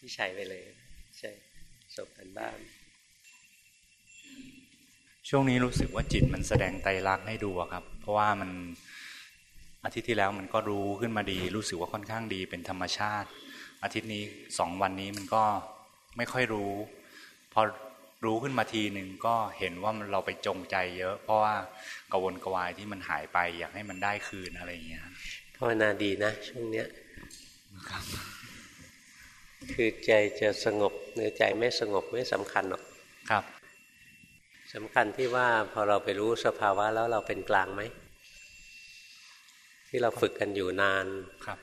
พี่ชัยไปเลย ใช่สบกันบ้านช่วงนี้รู้สึกว่าจิตมันแสดงไตรลักษณ์ให้ดูครับ เพราะว่ามันอาทิตย์ที่แล้วมันก็รู้ขึ้นมาดี รู้สึกว่าค่อนข้างดีเป็นธรรมชาติ อาทิตย์นี้สองวันนี้มันก็ไม่ค่อยรู้ พอรู้ขึ้นมาทีหนึ่งก็เห็นว่าเราไปจงใจเยอะ เพราะว่ากวนกวายที่มันหายไปอยากให้มันได้คืนอะไรอย่างเงี้ยภาวนาดีนะ ช่วงเนี้ยคื อใจจะสงบหรือใจไม่สงบไม่สำคัญหรอกครับสำคัญที่ว่าพอเราไปรู้สภาวะแล้วเราเป็นกลางไหมที่เราฝึกกันอยู่นานครับ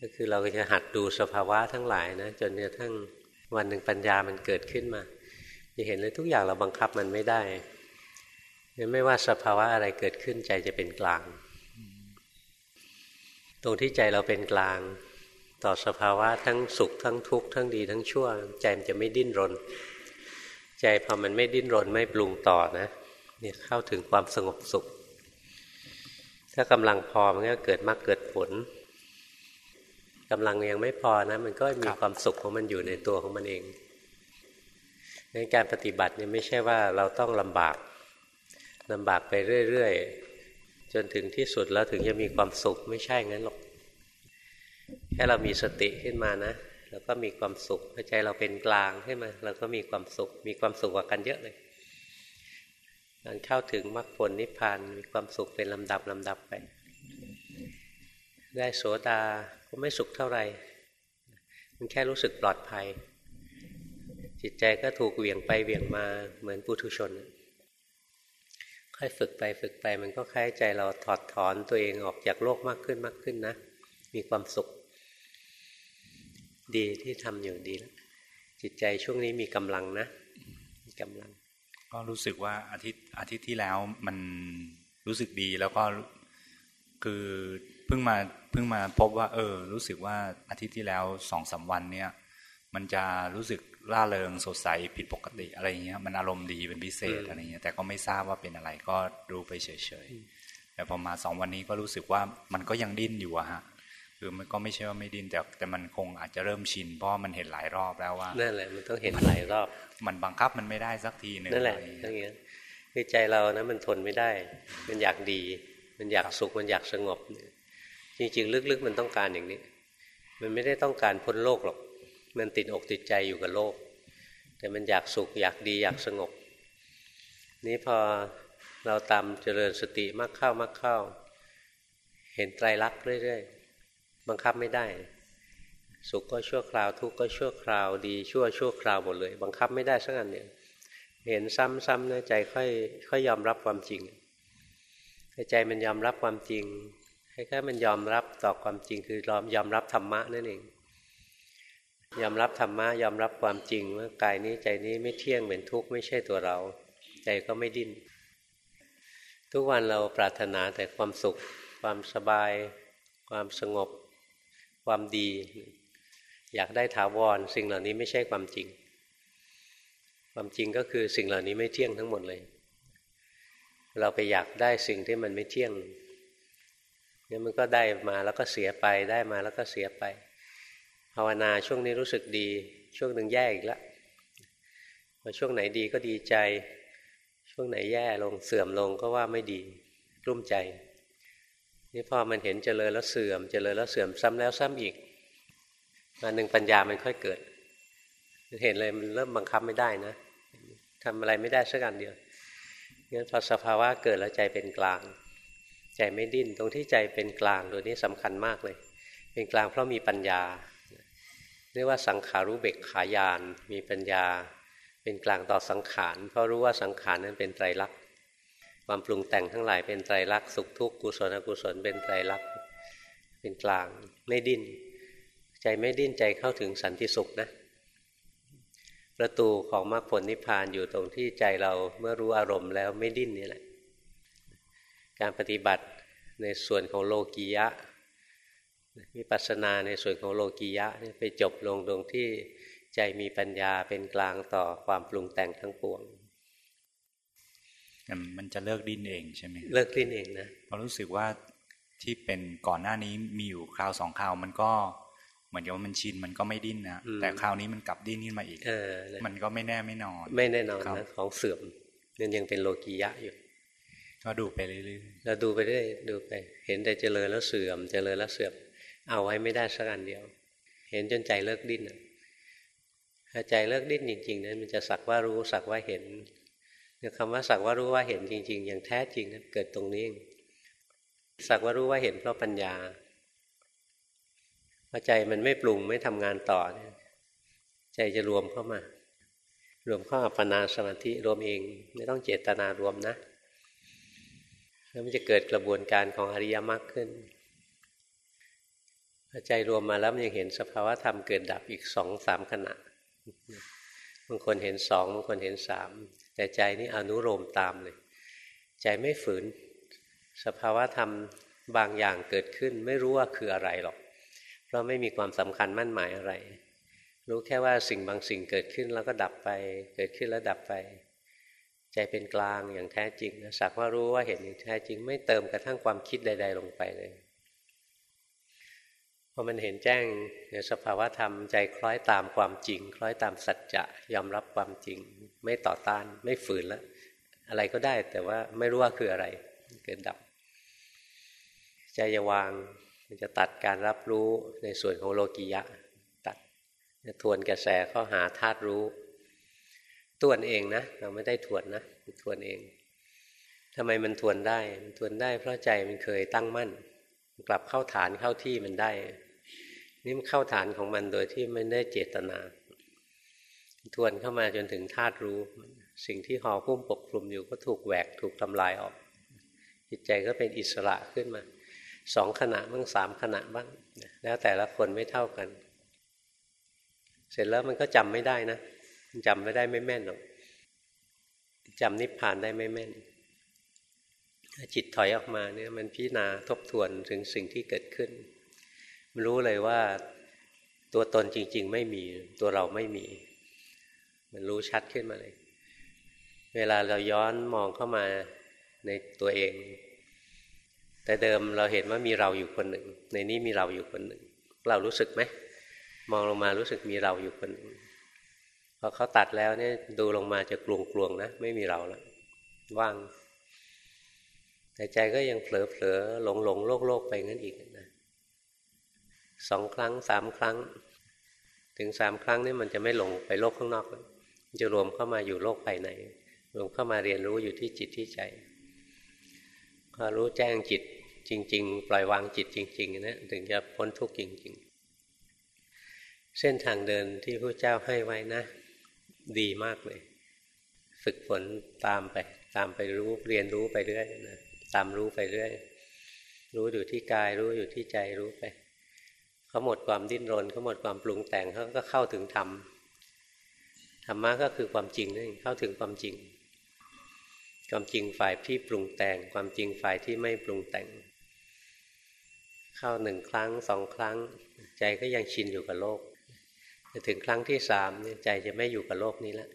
ก็คือเราจะหัดดูสภาวะทั้งหลายนะจนกระทั่งวันหนึ่งปัญญามันเกิดขึ้นมาจะเห็นเลยทุกอย่างเราบังคับมันไม่ได้ไม่ว่าสภาวะอะไรเกิดขึ้นใจจะเป็นกลาง ตรงที่ใจเราเป็นกลาง ต่อสภาวะทั้งสุขทั้งทุกข์ทั้งดีทั้งชั่ว ใจมันจะไม่ดิ้นรน ใจพอมันไม่ดิ้นรนไม่ปรุงต่อนะเนี่ยเข้าถึงความสงบสุข ถ้ากำลังพอมันก็เกิดมากเกิดผลกำลังยังไม่พอนะ มันก็มีความสุขของมันอยู่ในตัวของมันเองในการปฏิบัติเนี่ยไม่ใช่ว่าเราต้องลำบากลำบากไปเรื่อยๆจนถึงที่สุดแล้วถึงจะมีความสุขไม่ใช่งั้นหรอก แค่เรามีสติขึ้นมานะแล้วก็มีความสุขใจเราเป็นกลางขึ้นมาเราก็มีความสุข มีความสุขกว่ากันเยอะเลยการเข้าถึงมรรคผลนิพพานมีความสุขเป็นลำดับลำดับไป ได้โสดาก็ไม่สุขเท่าไหร่มันแค่รู้สึกปลอดภัย จิตใจก็ถูกเหวี่ยงไปเหวี่ยงมาเหมือนปุถุชน ค่อยฝึกไปฝึกไปมันก็คล้ายใจเราถอดถอนตัวเองออกจากโลกมากขึ้นมากขึ้นนะ มีความสุข ดีที่ทำอยู่ดีแล้วจิตใจช่วงนี้มีกำลังนะมีกำลัง ก็รู้สึกว่าอาทิตย์อาทิตย์ที่แล้วมันรู้สึกดีแล้วก็คือเพิ่งมาเพิ่งมาพบว่า เออ รู้สึกว่าอาทิตย์ที่แล้วสองสาวันเนี่ย มันจะรู้สึกร่าเริงสดใสผิดปกติอะไรเงี้ยมันอารมณ์ดีเป็นพิเศษอะไรเงี้ยแต่ก็ไม่ทราบว่าเป็นอะไรก็ดูไปเฉยๆแต่พอมาสองวันนี้ก็รู้สึกว่ามันก็ยังดิ้นอยู่อะฮะ คือมันก็ไม่ใช่ว่าไม่ดิ้นแต่แต่มันคงอาจจะเริ่มชินเพราะมันเห็นหลายรอบแล้วว่านั่นแหละมันต้องเห็นหลายรอบ มันบังคับมันไม่ได้สักทีหนึ่งนั่นแหละอย่างเงี้ยคือใจเรานะมันทนไม่ได้ มันอยากดี มันอยากสุขมันอยากสงบ จริงๆ ลึกๆ มันต้องการอย่างนี้ มันไม่ได้ต้องการพ้นโลกหรอก มันติดอกติดใจอยู่กับโลก แต่มันอยากสุขอยากดีอยากสงบ นี้พอเราตามเจริญสติมากเข้ามากเข้า เห็นไตรลักษณ์เรื่อยๆ บังคับไม่ได้ สุขก็ชั่วคราว ทุกข์ก็ชั่วคราว ดีชั่วชั่วคราวหมดเลย บังคับไม่ได้สักอันเนี่ยเห็นซ้ำๆเนื้อใจค่อยค่อยยอมรับความจริงใจมันยอมรับความจริงให้แค่มันยอมรับต่อความจริง คือยอมยอมรับธรรมะนั่นเองยอมรับธรรมะยอมรับความจริงว่ากายนี้ใจนี้ไม่เที่ยงเป็นทุกข์ไม่ใช่ตัวเรา ใจก็ไม่ดิ้นทุกวันเราปรารถนาแต่ความสุข ความสบาย ความสงบ ความดี อยากได้ถาวร สิ่งเหล่านี้ไม่ใช่ความจริง ความจริงก็คือสิ่งเหล่านี้ไม่เที่ยงทั้งหมดเลย เราไปอยากได้สิ่งที่มันไม่เที่ยงเนี่ยมันก็ได้มาแล้วก็เสียไปได้มาแล้วก็เสียไปภาวนาช่วงนี้รู้สึกดี ช่วงหนึ่งแย่อีกแล้วพอช่วงไหนดีก็ดีใจ ช่วงไหนแย่ลงเสื่อมลงก็ว่าไม่ดีรุ่มใจ นี่พอมันเห็นเจริญแล้วเสื่อม เจริญแล้วเสื่อมซ้ำแล้วซ้ำอีกมาหนึ่งปัญญามันค่อยเกิด เห็นเลยมันเริ่มบังคับไม่ได้นะทำอะไรไม่ได้สักอันเดียวงั้นพอสภาวะเกิดแล้วใจเป็นกลาง ใจไม่ดิ้นตรงที่ใจเป็นกลางตัวนี้สำคัญมากเลย เป็นกลางเพราะมีปัญญาเรียกว่าสังขารู้เบกขายานมีปัญญา เป็นกลางต่อสังขารเพราะรู้ว่าสังขารนั้นเป็นไตรลักษณ ความปรุงแต่งทั้งหลายเป็นไตรลักษณ์สุขทุกข์กุศลอกุศลเป็นไตรลักษณ์เป็นกลางไม่ดิ้น ใจไม่ดิ้นใจเข้าถึงสันติสุขนะ ประตูของมรรคผลนิพพานอยู่ตรงที่ใจเราเมื่อรู้อารมณ์แล้วไม่ดิ้นนี่แหละ การปฏิบัติในส่วนของโลกียะวิปัสสนาในส่วนของโลกียะนี่ไปจบลงตรงที่ใจมีปัญญาเป็นกลางต่อความปรุงแต่งทั้งปวง มันจะเลิกดิ้นเองใช่ไหมเลิกดิ้นเองนะเพราะรู้สึกว่าที่เป็นก่อนหน้านี้มีอยู่คราวสองคราวมันก็เหมือนกับว่ามันชินมันก็ไม่ดิ้นนะแต่คราวนี้มันกลับดิ้นขึ้นมาอีกเออมันก็ไม่แน่ไม่นอน ไม่แน่นอนนะของเสื่อมมันยังเป็นโลกียะอยู่ก็ดูไปเรื่อยๆเราดูไปเรื่อยดูไป เห็นแต่เจริญแล้วเสื่อม เจริญแล้วเสื่อม เอาไว้ไม่ได้สักอันเดียว เห็นจนใจเลิกดิ้นถ้าใจเลิกดิ้นจริงๆนั้นมันจะสักว่ารู้สักว่าเห็น คำว่าสักว่ารู้ว่าเห็นจริง ๆ อย่างแท้จริงนั้นเกิดตรงนี้ สักว่ารู้ว่าเห็นเพราะปัญญาพอใจมันไม่ปรุงไม่ทำงานต่อเนี่ยใจจะรวมเข้ามา รวมเข้าอัปปนาสมาธิรวมเอง ไม่ต้องเจตนารวมนะแล้วมันจะเกิดกระบวนการของอริยมรรคขึ้นพอใจรวมมาแล้วมันยังเห็นสภาวะธรรมเกิดดับอีกสองสามขณะบางคนเห็นสองบางคนเห็นสาม แต่ใจนี่อนุโลมตามเลย ใจไม่ฝืน สภาวะธรรมบางอย่างเกิดขึ้น ไม่รู้ว่าคืออะไรหรอก เพราะไม่มีความสำคัญมั่นหมายอะไร รู้แค่ว่าสิ่งบางสิ่งเกิดขึ้นแล้วก็ดับไป เกิดขึ้นแล้วดับไป ใจเป็นกลางอย่างแท้จริงสักว่ารู้ว่าเห็นอย่างแท้จริง ไม่เติมกระทั่งความคิดใด ๆ ลงไปเลย พอมันเห็นแจ้งในสภาวะธรรมใจคล้อยตามความจริง คล้อยตามสัจจะยอมรับความจริง ไม่ต่อต้านไม่ฝืนแล้วอะไรก็ได้แต่ว่าไม่รู้ว่าคืออะไร เกิดดับ ใจจะวางมันจะตัดการรับรู้ในส่วนของโลกิยะ ตัดจะทวนกระแสเข้าหาธาตุรู้ตวนเองนะ เราไม่ได้ทวนนะทวนเองทำไมมันทวนได้มันทวนได้เพราะใจมันเคยตั้งมั่น กลับเข้าฐานเข้าที่มันได้ นี่มันเข้าฐานของมันโดยที่ไม่ได้เจตนา ทวนเข้ามาจนถึงธาตุรู้ สิ่งที่ห่อหุ้มปกคลุมอยู่ก็ถูกแหวกถูกทำลายออก จิตใจก็เป็นอิสระขึ้นมาสองขณะบ้างสามขณะบ้าง แล้วแต่ละคนไม่เท่ากัน เสร็จแล้วมันก็จำไม่ได้นะจำไม่ได้ไม่แม่นหรอกจำนิพพานได้ไม่แม่น จิตถอยออกมาเนี่ยมันพิจารณาทบทวนถึงสิ่งที่เกิดขึ้น มันรู้เลยว่าตัวตนจริง ๆ ไม่มีตัวเราไม่มี มันรู้ชัดขึ้นมาเลย เวลาเราย้อนมองเข้ามาในตัวเอง แต่เดิมเราเห็นว่ามีเราอยู่คนหนึ่ง ในนี้มีเราอยู่คนหนึ่ง เรารู้สึกไหมมองลงมารู้สึกมีเราอยู่คนหนึ่งพอเขาตัดแล้วเนี่ยดูลงมาจะกลวงกลวงนะ ไม่มีเราแล้วว่าง แต่ใจก็ยังเผลอเผลอหลงหลงโลกโลกไปงั้นอีกนะสองครั้งสามครั้ง ถึงสามครั้งนี่มันจะไม่หลงไปโลกข้างนอกมันจะรวมเข้ามาอยู่โลกภายในรวมเข้ามาเรียนรู้อยู่ที่จิตที่ใจพอรู้แจ้งจิตจริง ๆ ปล่อยวางจิตจริงๆนะถึงจะพ้นทุกข์จริง ๆ เส้นทางเดินที่พระเจ้าให้ไว้นะ ดีมากเลย ฝึกฝนตามไป ตามไปรู้เรียนรู้ไปเรื่อยนะ ตามรู้ไปเรื่อย รู้อยู่ที่กาย รู้อยู่ที่ใจรู้ไปเขาหมดความดิ้นรนเขาหมดความปรุงแต่งเขาก็เข้าถึงธรรมธรรมะก็คือความจริงนั่นเองเข้าถึงความจริง ความจริงฝ่ายที่ปรุงแต่ง ความจริงฝ่ายที่ไม่ปรุงแต่ง เข้าหนึ่งครั้งสองครั้ง ใจก็ยังชินอยู่กับโลกจะถึงครั้งที่สามเนี่ยใจจะไม่อยู่กับโลกนี้แล้ว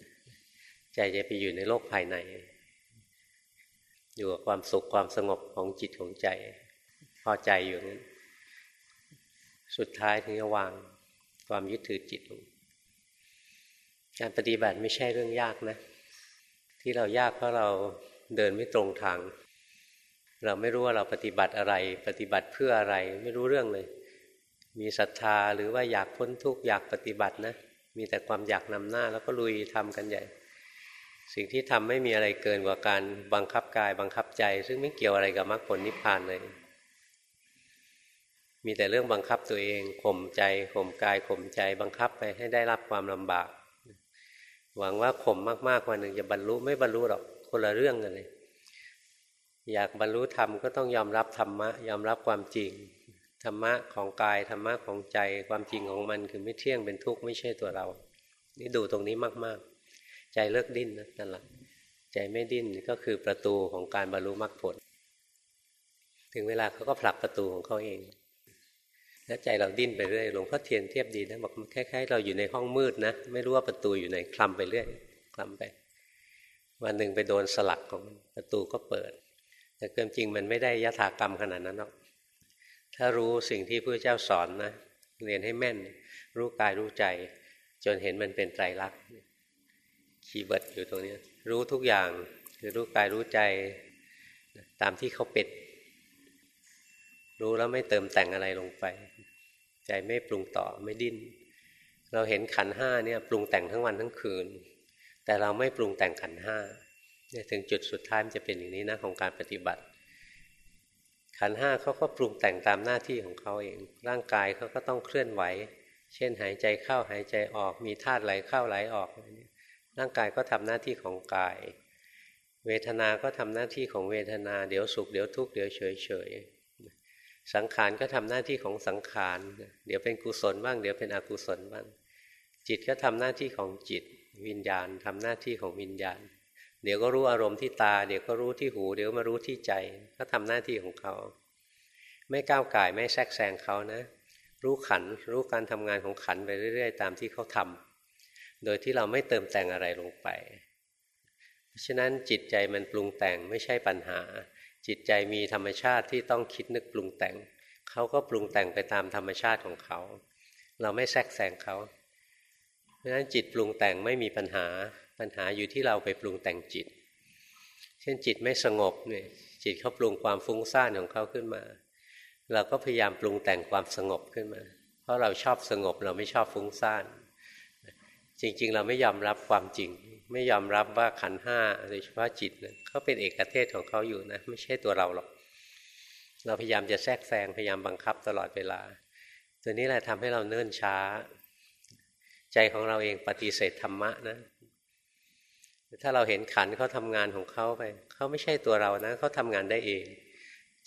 ใจจะไปอยู่ในโลกภายใน อยู่กับความสุขความสงบของจิตของใจ พอใจอยู่นั้น สุดท้ายถึงจะวางความยึดถือจิตลงการปฏิบัติไม่ใช่เรื่องยากนะ ที่เรายากเพราะเราเดินไม่ตรงทาง เราไม่รู้ว่าเราปฏิบัติอะไร ปฏิบัติเพื่ออะไร ไม่รู้เรื่องเลย มีศรัทธาหรือว่าอยากพ้นทุกข์อยากปฏิบัตินะ มีแต่ความอยากนำหน้า แล้วก็ลุยทำกันใหญ่ สิ่งที่ทำไม่มีอะไรเกินกว่าการบังคับกายบังคับใจ ซึ่งไม่เกี่ยวอะไรกับมรรคผลนิพพานเลย มีแต่เรื่องบังคับตัวเองข่มใจข่มกายข่มใจบังคับไปให้ได้รับความลำบาก หวังว่าข่มมากๆวันหนึ่งจะบรรลุไม่บรรลุหรอกคนละเรื่องกันเลย อยากบรรลุธรรมก็ต้องยอมรับธรรมะ ยอมรับความจริงธรรมะของกายธรรมะของใจความจริงของมันคือไม่เที่ยงเป็นทุกข์ไม่ใช่ตัวเรา นี่ดูตรงนี้มากๆ ใจเลิกดิ้นนะนั่นแหละใจไม่ดิ้นก็คือประตูของการบรรลุมรรคผล ถึงเวลาเขาก็ผลักประตูของเขาเอง แล้วใจเราดิ้นไปเรื่อยหลวงพ่อเทียนเทียบดีนะบอกคล้ายๆเราอยู่ในห้องมืดนะ ไม่รู้ว่าประตูอยู่ไหนคลำไปเรื่อยคลำไป วันหนึ่งไปโดนสลักของประตูก็เปิด แต่เกินจริงมันไม่ได้ยถากรรมขนาดนั้นหรอกถ้ารู้สิ่งที่พระเจ้าสอนนะเรียนให้แม่น รู้กายรู้ใจ จนเห็นมันเป็นไตรลักษณ์ keyword อยู่ตรงนี้ รู้ทุกอย่างคือรู้กายรู้ใจตามที่เขาเป็นรู้แล้วไม่เติมแต่งอะไรลงไป ใจไม่ปรุงต่อไม่ดิ้น เราเห็นขันห้าเนี่ยปรุงแต่งทั้งวันทั้งคืน แต่เราไม่ปรุงแต่งขันห้าเนี่ยถึงจุดสุดท้ายมันจะเป็นอย่างนี้นะของการปฏิบัติ ขันห้าเขาก็ปรุงแต่งตามหน้าที่ของเขาเอง ร่างกายเขาก็ต้องเคลื่อนไหว เช่นหายใจเข้าหายใจออกมีธาตุไหลเข้าไหลออกร่ ร่างกายก็ทำหน้าที่ของกาย เวทนา ก็ทำหน้าที่ของเวทนา เดี๋ยวสุข เดี๋ยวทุกข์ เดี๋ยวเฉยเฉยสังขารก็ทำหน้าที่ของสังขาร เดี๋ยวเป็นกุศลบ้าง เดี๋ยวเป็นอกุศลบ้าง จิตก็ทำหน้าที่ของจิต วิญญาณทำหน้าที่ของวิญญาณ เดี๋ยวก็รู้อารมณ์ที่ตา เดี๋ยวก็รู้ที่หู เดี๋ยวมารู้ที่ใจ ก็ทำหน้าที่ของเขา ไม่ก้าวไก่ไม่แทรกแซงเขานะ รู้ขัน รู้การทำงานของขันไปเรื่อย ๆ ตามที่เขาทำ โดยที่เราไม่เติมแต่งอะไรลงไป เพราะฉะนั้นจิตใจมันปรุงแต่งไม่ใช่ปัญหา จิตใจมีธรรมชาติที่ต้องคิดนึกปรุงแต่ง เขาก็ปรุงแต่งไปตามธรรมชาติของเขา เราไม่แทรกแซงเขา เพราะฉะนั้นจิตปรุงแต่งไม่มีปัญหา ปัญหาอยู่ที่เราไปปรุงแต่งจิต เช่นจิตไม่สงบเนี่ยจิตเขาปรุงความฟุ้งซ่านของเขาขึ้นมา เราก็พยายามปรุงแต่งความสงบขึ้นมา เพราะเราชอบสงบเราไม่ชอบฟุ้งซ่าน จริง ๆ เราไม่ยอมรับความจริง ไม่ยอมรับว่าขันห้าโดยเฉพาะจิตเเขาเป็นเอกเทศของเขาอยู่นะ ไม่ใช่ตัวเราหรอกเราพยายามจะแทรกแซงพยายามบังคับตลอดเวลา ตัวนี้แหละทำให้เราเนิ่นช้า ใจของเราเองปฏิเสธธรรมะนะถ้าเราเห็นขันเขาทำงานของเขาไปเขาไม่ใช่ตัวเรานะเขาทำงานได้เอง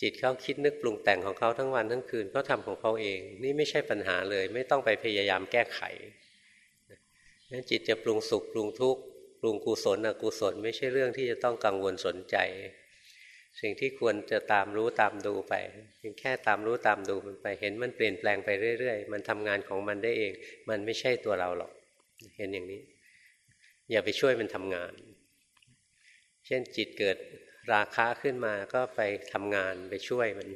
จิตเขาคิดนึกปรุงแต่งของเขาทั้งวันทั้งคืนเขาทาของเขาเอง นี่ไม่ใช่ปัญหาเลย ไม่ต้องไปพยายามแก้ไข นั้นจิตจะปรุงสุขปรุงทุกข์ปรุงกุศลอกุศลไม่ใช่เรื่องที่จะต้องกังวลสนใจ สิ่งที่ควรจะตามรู้ตามดูไปเพียงแค่ตามรู้ตามดูมันไป เห็นมันเปลี่ยนแปลงไปเรื่อย ๆ มันทำงานของมันได้เอง มันไม่ใช่ตัวเราหรอก เห็นอย่างนี้ อย่าไปช่วยมันทำงาน เช่นจิตเกิดราคะขึ้นมาก็ไปทำงานไปช่วยมัน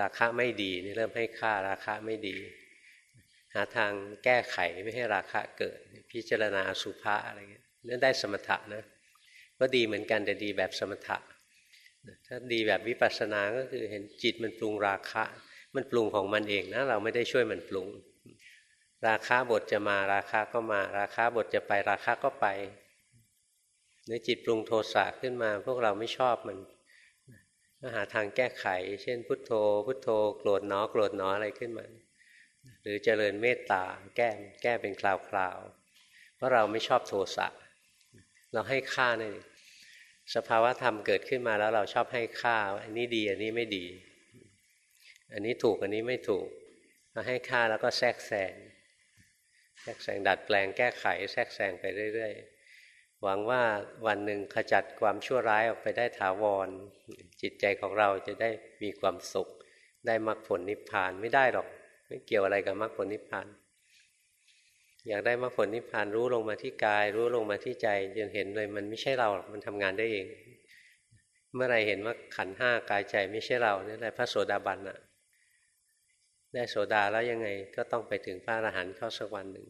ราคะไม่ดีนี่เริ่มให้ค่าราคะไม่ดี หาทางแก้ไขไม่ให้ราคะเกิด พิจารณาสุภาอะไรเงี้ยนั่นได้สมถะนะก็ดีเหมือนกันแต่ดีแบบสมถะ ถ้าดีแบบวิปัสสนาก็คือเห็นจิตมันปรุงราคะ มันปรุงของมันเองนะเราไม่ได้ช่วยมันปรุง ราคาบทจะมาราคาก็มา ราคาบทจะไปราคาก็ไปเนื้อจิตปรุงโทสะขึ้นมา พวกเราไม่ชอบมันก็หาทางแก้ไข เช่น พุทโธ พุทโธ โกรธหนอโกรธหนออะไรขึ้นมา หรือเจริญเมตตาแก้แก้เป็นคราวๆเพราะเราไม่ชอบโทสะเราให้ค่านี่สภาวะธรรมเกิดขึ้นมาแล้วเราชอบให้ค่า อันนี้ดีอันนี้ไม่ดี อันนี้ถูกอันนี้ไม่ถูกเราให้ค่าแล้วก็แทรกแซงแทรกแซงดัดแปลงแก้ไข แทรกแซงไปเรื่อยๆหวังว่าวันหนึ่งขจัดความชั่วร้ายออกไปได้ถาวร จิตใจของเราจะได้มีความสุข ได้มรรคผลนิพพานไม่ได้หรอก ไม่เกี่ยวอะไรกับมรรคผลนิพพาน อยากได้มรรคผลนิพพานรู้ลงมาที่กาย รู้ลงมาที่ใจจนเห็นเลยมันไม่ใช่เรามันทำงานได้เอง เมื่อไรเห็นว่าขันห้ากายใจไม่ใช่เรานี่แหละพระโสดาบันอะได้โสดาแล้วยังไงก็ต้องไปถึงพระอรหันต์เข้าสักวันหนึ่ง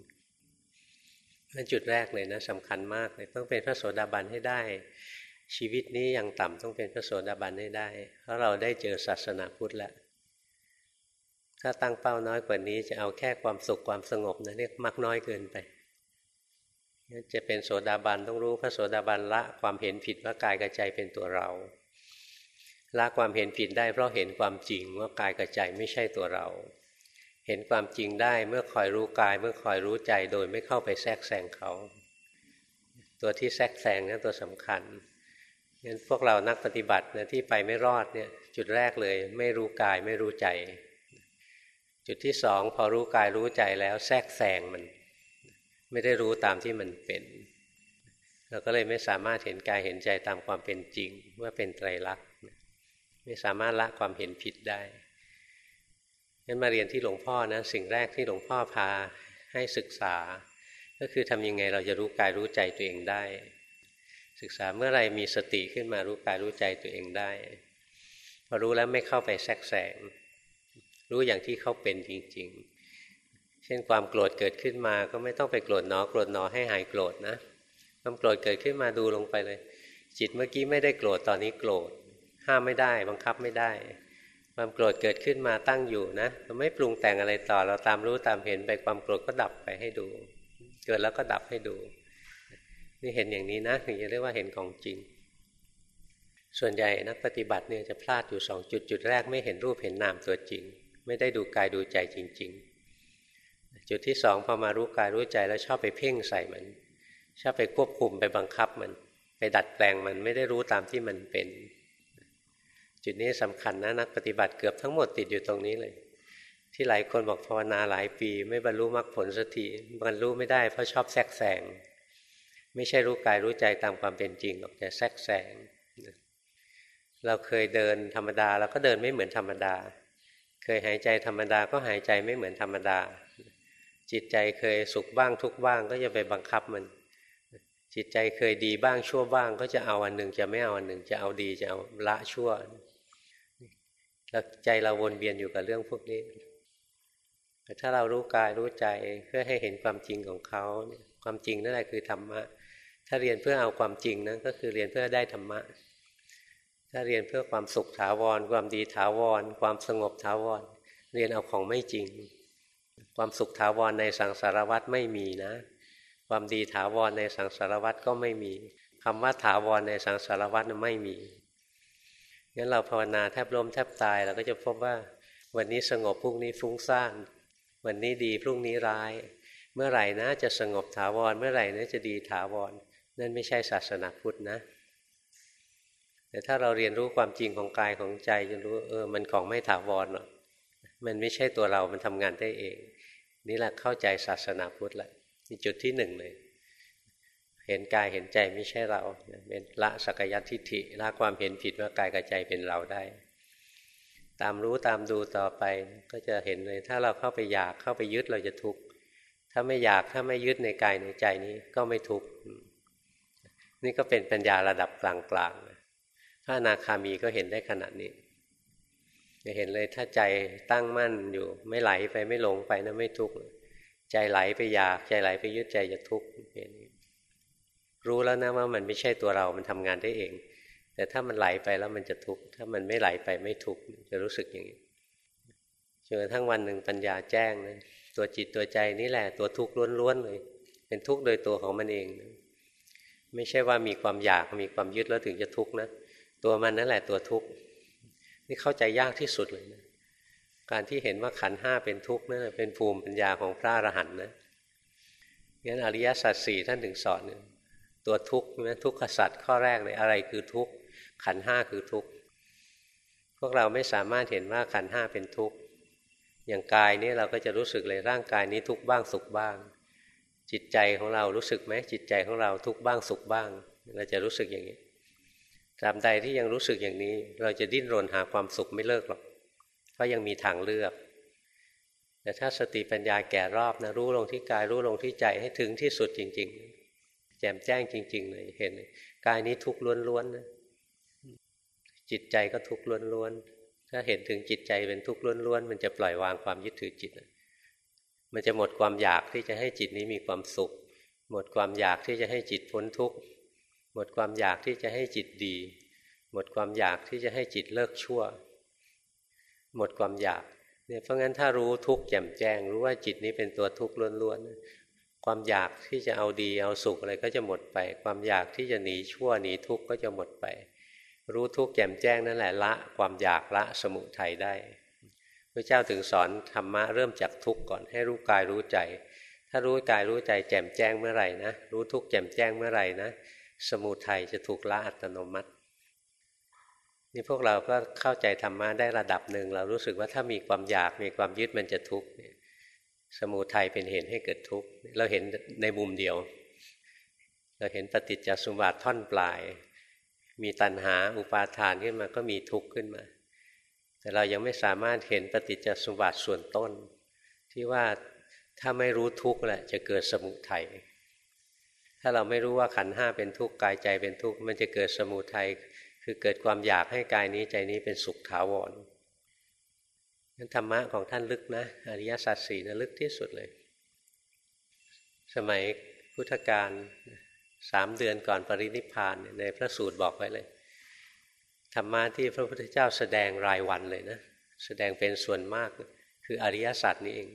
นั่นจุดแรกเลยนะสำคัญมากเลยต้องเป็นพระโสดาบันให้ได้ ชีวิตนี้ยังต่ำต้องเป็นพระโสดาบันให้ได้ เพราะเราได้เจอศาสนาพุทธแล้ว ถ้าตั้งเป้าน้อยกว่านี้ จะเอาแค่ความสุขความสงบนะเรียกมักน้อยเกินไปจะเป็นโสดาบันต้องรู้พระโสดาบันละความเห็นผิดว่ากายกับใจเป็นตัวเรา ละความเห็นผิดได้เพราะเห็นความจริงว่ากายกับใจไม่ใช่ตัวเรา เห็นความจริงได้เมื่อคอยรู้กาย เมื่อคอยรู้ใจโดยไม่เข้าไปแทรกแซงเขา ตัวที่แทรกแซงนั่นตัวสำคัญงั้นพวกเรานักปฏิบัตินะที่ไปไม่รอดเนี่ยจุดแรกเลย ไม่รู้กายไม่รู้ใจ จุดที่สองพอรู้กายรู้ใจแล้วแทรกแซงมัน ไม่ได้รู้ตามที่มันเป็น เราก็เลยไม่สามารถเห็นกายเห็นใจตามความเป็นจริงว่าเป็นไตรลักษณ์ไม่สามารถละความเห็นผิดได้งั้นมาเรียนที่หลวงพ่อนะสิ่งแรกที่หลวงพ่อพาให้ศึกษา ก็คือทำยังไงเราจะรู้กายรู้ใจตัวเองได้ ศึกษาเมื่อไรมีสติขึ้นมารู้กายรู้ใจตัวเองได้พอรู้แล้วไม่เข้าไปแทรกแซง รู้อย่างที่เขาเป็นจริง ๆ เช่นความโกรธเกิดขึ้นมาก็ไม่ต้องไปโกรธหนอโกรธหนอให้หายโกรธนะความโกรธเกิดขึ้นมาดูลงไปเลย จิตเมื่อกี้ไม่ได้โกรธตอนนี้โกรธห้ามไม่ได้ บังคับไม่ได้ ความโกรธเกิดขึ้นมาตั้งอยู่นะเราไม่ปรุงแต่งอะไรต่อ เราตามรู้ตามเห็นไปความโกรธก็ดับไปให้ดู เกิดแล้วก็ดับให้ดู นี่เห็นอย่างนี้นะถึงจะเรียกว่าเห็นของจริง ส่วนใหญ่นักปฏิบัติเนี่ยจะพลาดอยู่สองจุดจุดแรกไม่เห็นรูปเห็นนามตัวจริง ไม่ได้ดูกายดูใจจริง ๆ จุดที่สองพอมารู้กายรู้ใจแล้วชอบไปเพ่งใส่มัน ชอบไปควบคุมไปบังคับมัน ไปดัดแปลงมันไม่ได้รู้ตามที่มันเป็น จุดนี้สำคัญนะนักปฏิบัติเกือบทั้งหมดติดอยู่ตรงนี้เลย ที่หลายคนบอกภาวนาหลายปี ไม่บรรลุมรรคผลสักทีบรรลุไม่ได้เพราะชอบแทรกแซงไม่ใช่รู้กายรู้ใจตามความเป็นจริงหรอกแต่แทรกแซงเราเคยเดินธรรมดาเราก็เดินไม่เหมือนธรรมดา เคยหายใจธรรมดาก็หายใจไม่เหมือนธรรมดา จิตใจเคยสุขบ้างทุกบ้างก็จะไปบังคับมัน จิตใจเคยดีบ้างชั่วบ้างก็จะเอาอันหนึ่งจะไม่เอาอันหนึ่งจะเอาดีจะเอาละชั่วแล้วใจเราวนเวียนอยู่กับเรื่องพวกนี้แต่ถ้าเรารู้กายรู้ใจเพื่อให้เห็นความจริงของเขา ความจริงนั่นแหละคือธรรมะ ถ้าเรียนเพื่อเอาความจริงนั้นก็คือเรียนเพื่อได้ธรรมะ ถ้าเรียนเพื่อความสุขถาวร ความดีถาวร ความสงบถาวร เรียนเอาของไม่จริง ความสุขถาวรในสังสารวัฏไม่มีนะ ความดีถาวรในสังสารวัตรก็ไม่มีคำว่าถาวรในสังสารวัตรไม่มีงั้นเราภาวนาแทบล้มแทบตายเราก็จะพบว่า วันนี้สงบพรุ่งนี้ฟุ้งซ่านวันนี้ดีพรุ่งนี้ร้าย เมื่อไหร่นะจะสงบถาวร เมื่อไหร่นะจะดีถาวร นั่นไม่ใช่ศาสนาพุทธนะ แต่ถ้าเราเรียนรู้ความจริงของกายของใจจะรู้เออมันของไม่ถาวรหรอกมันไม่ใช่ตัวเรามันทำงานได้เอง นี่แหละเข้าใจศาสนาพุทธแหละนี่จุดที่หนึ่งเลย เห็นกายเห็นใจไม่ใช่เราเป็นละสักยัติทิฏฐิละความเห็นผิดว่ากายกับใจเป็นเราได้ ตามรู้ตามดูต่อไปก็จะเห็นเลย ถ้าเราเข้าไปอยากเข้าไปยึดเราจะทุกข์ถ้าไม่อยากถ้าไม่ยึดในกายในใจนี้ก็ไม่ทุกข์นี่ก็เป็นปัญญาระดับกลางๆ ถ้านาคามีก็เห็นได้ขนาดนี้จะเห็นเลยถ้าใจตั้งมั่นอยู่ ไม่ไหลไปไม่หลงไปนะไม่ทุกข์ใจไหลไปอยากใจไหลไปยึดใจจะทุกข์เห็นรู้แล้วนะว่ามันไม่ใช่ตัวเรา มันทำงานได้เอง แต่ถ้ามันไหลไปแล้วมันจะทุกข์ ถ้ามันไม่ไหลไปไม่ทุกข์ จะรู้สึกอย่างนี้จนกระทั่งวันหนึ่งปัญญาแจ้งนะตัวจิตตัวใจนี่แหละตัวทุกข์ล้วนๆเลย เป็นทุกข์โดยตัวของมันเองนะไม่ใช่ว่ามีความอยากมีความยึดแล้วถึงจะทุกข์นะ ตัวมันนั่นแหละตัวทุกข์นี่เข้าใจยากที่สุดเลยนะการที่เห็นว่าขันห้าเป็นทุกข์นั่นเป็นภูมิปัญญาของพระอรหันต์นะงั้นอริยสัจสี่ท่านถึงสอนตัวทุกข์นะทุกขสัจข้อแรกเลยอะไรคือทุกข์ขันห้าคือทุกข์พวกเราไม่สามารถเห็นว่าขันห้าเป็นทุกข์อย่างกายนี้เราก็จะรู้สึกเลยร่างกายนี้ทุกข์บ้างสุขบ้าง จิตใจของเรารู้สึกไหมจิตใจของเราทุกข์บ้างสุขบ้าง เราจะรู้สึกอย่างนี้ ตราบใดที่ยังรู้สึกอย่างนี้ เราจะดิ้นรนหาความสุขไม่เลิกหรอกก็ยังมีทางเลือก แต่ถ้าสติปัญญาแก่รอบนะรู้ลงที่กายรู้ลงที่ใจให้ถึงที่สุดจริง ๆ แจ่มแจ้งจริงๆเลยเห็นกายนี้ทุกข์ล้วนๆนะจิตใจก็ทุกข์ล้วนๆถ้าเห็นถึงจิตใจเป็นทุกข์ล้วนๆมันจะปล่อยวางความยึดถือจิตมันจะหมดความอยากที่จะให้จิตนี้มีความสุข หมดความอยากที่จะให้จิตพ้นทุกข์ หมดความอยากที่จะให้จิตดี หมดความอยากที่จะให้จิตเลิกชั่ว หมดความอยากเนี่ยเพราะงั้นถ้ารู้ทุกข์แจ่มแจ้ง รู้ว่าจิตนี้เป็นตัวทุกข์ล้วนๆความอยากที่จะเอาดีเอาสุขอะไรก็จะหมดไป ความอยากที่จะหนีชั่วหนีทุกข์ก็จะหมดไป รู้ทุกข์แจ่มแจ้งนั่นแหละละ ความอยากละสมุทัยได้พระเจ้าถึงสอนธรรมะเริ่มจากทุกข์ก่อนให้รู้กายรู้ใจ ถ้ารู้กายรู้ใจแจ่มแจ้งเมื่อไหร่นะรู้ทุกข์แจ่มแจ้งเมื่อไหร่นะ สมุทัยจะถูกละอัตโนมัติ นี่พวกเราก็เข้าใจธรรมะได้ระดับหนึ่ง เรารู้สึกว่าถ้ามีความอยากมีความยึดมันจะทุกข์สมุทัยเป็นเหตุให้เกิดทุกข์เราเห็นในมุมเดียว เราเห็นปฏิจจสมบัติท่อนปลาย มีตัณหาอุปาทานขึ้นมาก็มีทุกข์ขึ้นมา แต่เรายังไม่สามารถเห็นปฏิจจสมบัติส่วนต้น ที่ว่าถ้าไม่รู้ทุกข์แหละจะเกิดสมุทัย ถ้าเราไม่รู้ว่าขันห้าเป็นทุกข์กายใจเป็นทุกข์มันจะเกิดสมุทัยคือเกิดความอยากให้กายนี้ใจนี้เป็นสุขถาวรงั้นธรรมะของท่านลึกนะอริยสัจสี่นะลึกที่สุดเลย สมัยพุทธกาลสามเดือนก่อนปรินิพานในพระสูตรบอกไว้เลยธรรมะที่พระพุทธเจ้าแสดงรายวันเลยนะ แสดงเป็นส่วนมาก คืออริยสัจนี่เอง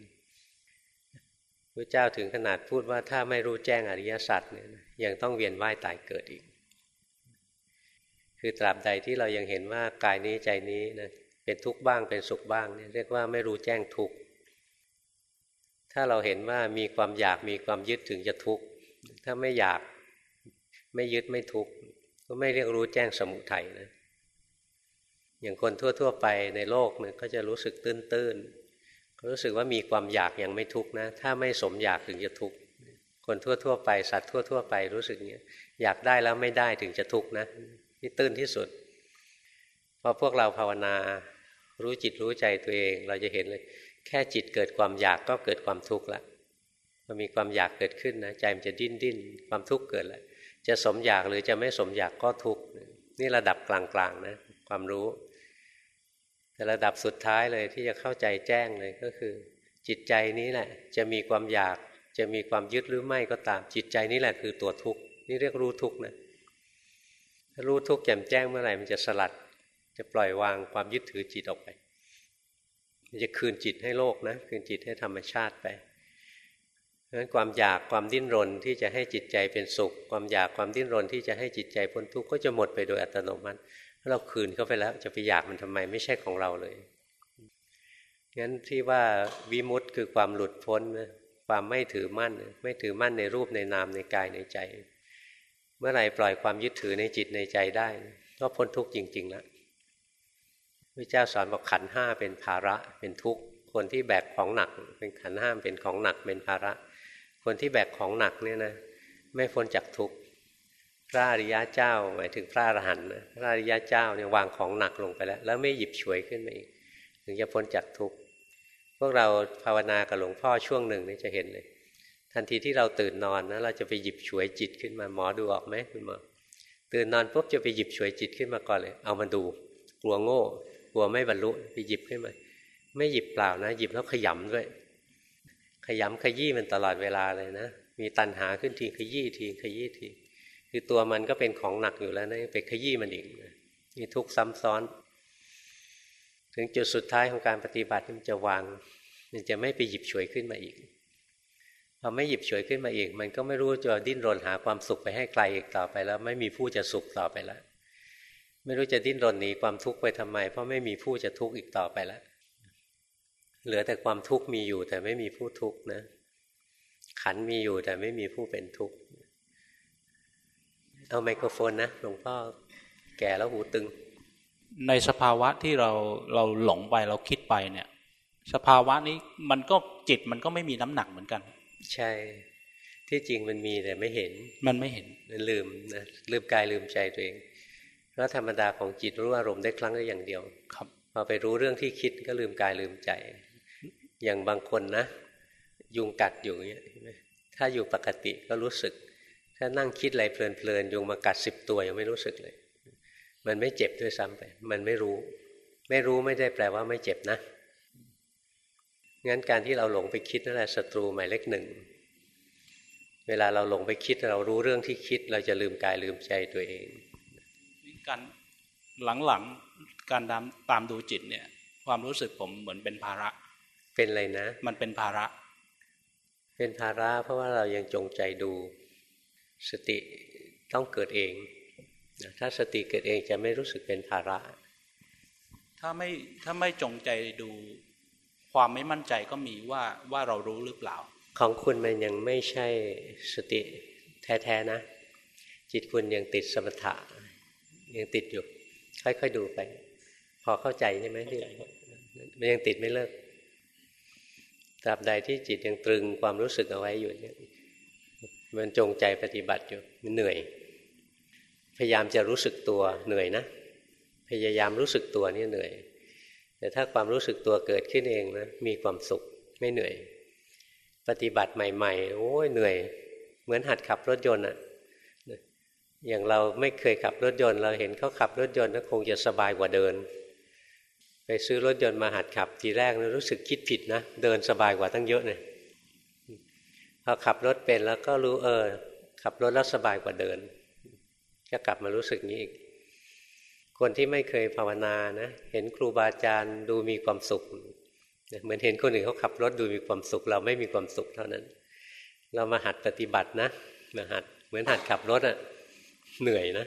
พระเจ้าถึงขนาดพูดว่าถ้าไม่รู้แจ้งอริยสัจเนี่ยยังต้องเวียนว่ายตายเกิดอีก คือตราบใดที่เรายังเห็นว่ากายนี้ใจนี้นะเป็นทุกข์บ้างเป็นสุขบ้างเนี่ยเรียกว่าไม่รู้แจ้งทุกข์ถ้าเราเห็นว่ามีความอยากมีความยึดถึงจะทุกข์ถ้าไม่อยากไม่ยึดไม่ทุกข์ก็ไม่เรียกรู้แจ้งสมุทัยนะอย่างคนทั่ว ๆ ไปในโลกเนี่ยก็จะรู้สึกตื้นๆ รู้สึกว่ามีความอยากยังไม่ทุกข์นะ ถ้าไม่สมอยากถึงจะทุกข์คนทั่วๆไปสัตว์ทั่ว ๆ ไปรู้สึกเงี้ยอยากได้แล้วไม่ได้ถึงจะทุกข์นะที่ตื้นที่สุดพอพวกเราภาวนา รู้จิตรู้ใจตัวเอง เราจะเห็นเลย แค่จิตเกิดความอยากก็เกิดความทุกข์ละพอมีความอยากเกิดขึ้นนะ ใจมันจะดิ้นดิ้นความทุกข์เกิดแล้วจะสมอยากหรือจะไม่สมอยากก็ทุกข์นี่ระดับกลางๆนะ ความรู้ แต่ระดับสุดท้ายเลยที่จะเข้าใจแจ้งเลยก็คือ จิตใจนี้แหละ จะมีความอยากจะมีความยึดหรือไม่ก็ตาม จิตใจนี้แหละคือตัวทุกข์นี่เรียกรู้ทุกข์นะถ้ารู้ทุกข์แจ่มแจ้งเมื่อไหร่มันจะสลัด จะปล่อยวางความยึดถือจิตออกไป มันจะคืนจิตให้โลกนะ คืนจิตให้ธรรมชาติไปเพราะฉะนั้นความอยากความดิ้นรนที่จะให้จิตใจเป็นสุข ความอยากความดิ้นรนที่จะให้จิตใจพ้นทุกข์ก็จะหมดไปโดยอัตโนมัติ เราคืนเข้าไปแล้ว จะไปอยากมันทำไมไม่ใช่ของเราเลยงั้นที่ว่าวิมุตต์คือความหลุดพ้นความไม่ถือมั่น ไม่ถือมั่นในรูปในนามในกายในใจ เมื่อไหร่ปล่อยความยึดถือในจิตในใจได้ ก็พ้นทุกข์จริงๆแล้วพระเจ้าสอนบอกขันห้าเป็นภาระเป็นทุกข์ คนที่แบกของหนัก เป็นขันห้ามเป็นของหนักเป็นภาระ คนที่แบกของหนักเนี่ยนะไม่พ้นจากทุกข์ พระอริยะเจ้าหมายถึงพระอรหันต์นะพระอริยะเจ้าเนี่ยวางของหนักลงไปแล้ว แล้วไม่หยิบฉวยขึ้นมาอีก ถึงจะพ้นจากทุกข์พวกเราภาวนากับหลวงพ่อช่วงหนึ่งนี่จะเห็นเลย ทันทีที่เราตื่นนอนนะเราจะไปหยิบฉวยจิตขึ้นมาหมอดูออกไหมคุณหมอตื่นนอนปุ๊บจะไปหยิบฉวยจิตขึ้นมาก่อนเลย เอามาดู กลัวโง่ กลัวไม่บรรลุไปหยิบขึ้นมา ไม่หยิบเปล่านะ หยิบแล้วขยำด้วย ขยำขยี้มันตลอดเวลาเลยนะ มีตันหาขึ้นทีขยี้ทีขยี้ที คือตัวมันก็เป็นของหนักอยู่แล้วนะไปขยี้มันอีกมีทุกข์ซ้ำซ้อน ถึงจุดสุดท้ายของการปฏิบัติมันจะวาง มันจะไม่ไปหยิบฉวยขึ้นมาอีกพอไม่หยิบฉวยขึ้นมาอีก มันก็ไม่รู้จะดิ้นรนหาความสุขไปให้ไกลอีกต่อไปแล้ว ไม่มีผู้จะสุขต่อไปแล้ว ไม่รู้จะดิ้นรนหนีความทุกข์ไปทำไม เพราะไม่มีผู้จะทุกข์อีกต่อไปแล้วเหลือแต่ความทุกข์มีอยู่แต่ไม่มีผู้ทุกข์นะ ขันมีอยู่แต่ไม่มีผู้เป็นทุกข์ เอาไมโครโฟนนะหลวงพ่อแก่แล้วหูตึง ในสภาวะที่เราเราหลงไปเราคิดไปเนี่ย สภาวะนี้มันก็จิตมันก็ไม่มีน้ำหนักเหมือนกัน ใช่ ที่จริงมันมีแต่ไม่เห็น มันไม่เห็นลืมนะลืมกายลืมใจตัวเองพราะธรรมดาของจิตรู้อารมณ์ได้ครั้งได้อย่างเดียว ครับพอไปรู้เรื่องที่คิดก็ลืมกายลืมใจ อย่างบางคนนะ ยุงกัดอยู่เงี้ยถ้าอยู่ปกติก็รู้สึก ถ้านั่งคิดอะไรเพลินๆยุงมากัดสิบตัวยังไม่รู้สึกเลย มันไม่เจ็บด้วยซ้ำไป มันไม่รู้ ไม่รู้ไม่ได้แปลว่าไม่เจ็บนะ งั้นการที่เราหลงไปคิดนั่นแหละศัตรูหมายเลขหนึ่ง เวลาเราหลงไปคิดเรารู้เรื่องที่คิด เราจะลืมกายลืมใจตัวเองการหลังๆการตามตามดูจิตเนี่ย ความรู้สึกผมเหมือนเป็นภาระ เป็นอะไรนะ มันเป็นภาระ เป็นภาระเพราะว่าเรายังจงใจดู สติต้องเกิดเอง ถ้าสติเกิดเองจะไม่รู้สึกเป็นภาระ ถ้าไม่ถ้าไม่จงใจดูความไม่มั่นใจก็มีว่าว่าเรารู้หรือเปล่า ของคุณมันยังไม่ใช่สติแท้ๆนะ จิตคุณยังติดสมถะยังติดอยู่ ค่อยๆดูไป พอเข้าใจใช่ไหมที่มันยังติดไม่เลิกตราบใดที่จิตยังตรึงความรู้สึกเอาไว้อยู่เนี่ย มันจงใจปฏิบัติอยู่มันเหนื่อย พยายามจะรู้สึกตัวเหนื่อยนะ พยายามรู้สึกตัวนี่เหนื่อย แต่ถ้าความรู้สึกตัวเกิดขึ้นเองนะมีความสุขไม่เหนื่อย ปฏิบัติใหม่ ๆ โอ้ยเหนื่อย เหมือนหัดขับรถยนต์อะอย่างเราไม่เคยขับรถยนต์ เราเห็นเขาขับรถยนต์ก็คงจะสบายกว่าเดิน ไปซื้อรถยนต์มาหัดขับทีแรกนะรู้สึกคิดผิดนะ เดินสบายกว่าตั้งเยอะเลย พอขับรถเป็นแล้วก็รู้เออ ขับรถแล้วสบายกว่าเดินก็กลับมารู้สึกนี้อีก คนที่ไม่เคยภาวนานะ เห็นครูบาอาจารย์ดูมีความสุข เหมือนเห็นคนอื่นเขาขับรถดูมีความสุข เราไม่มีความสุขเท่านั้น เรามาหัดปฏิบัตินะมาหัดเหมือนหัดขับรถอะ่ะ เหนื่อยนะ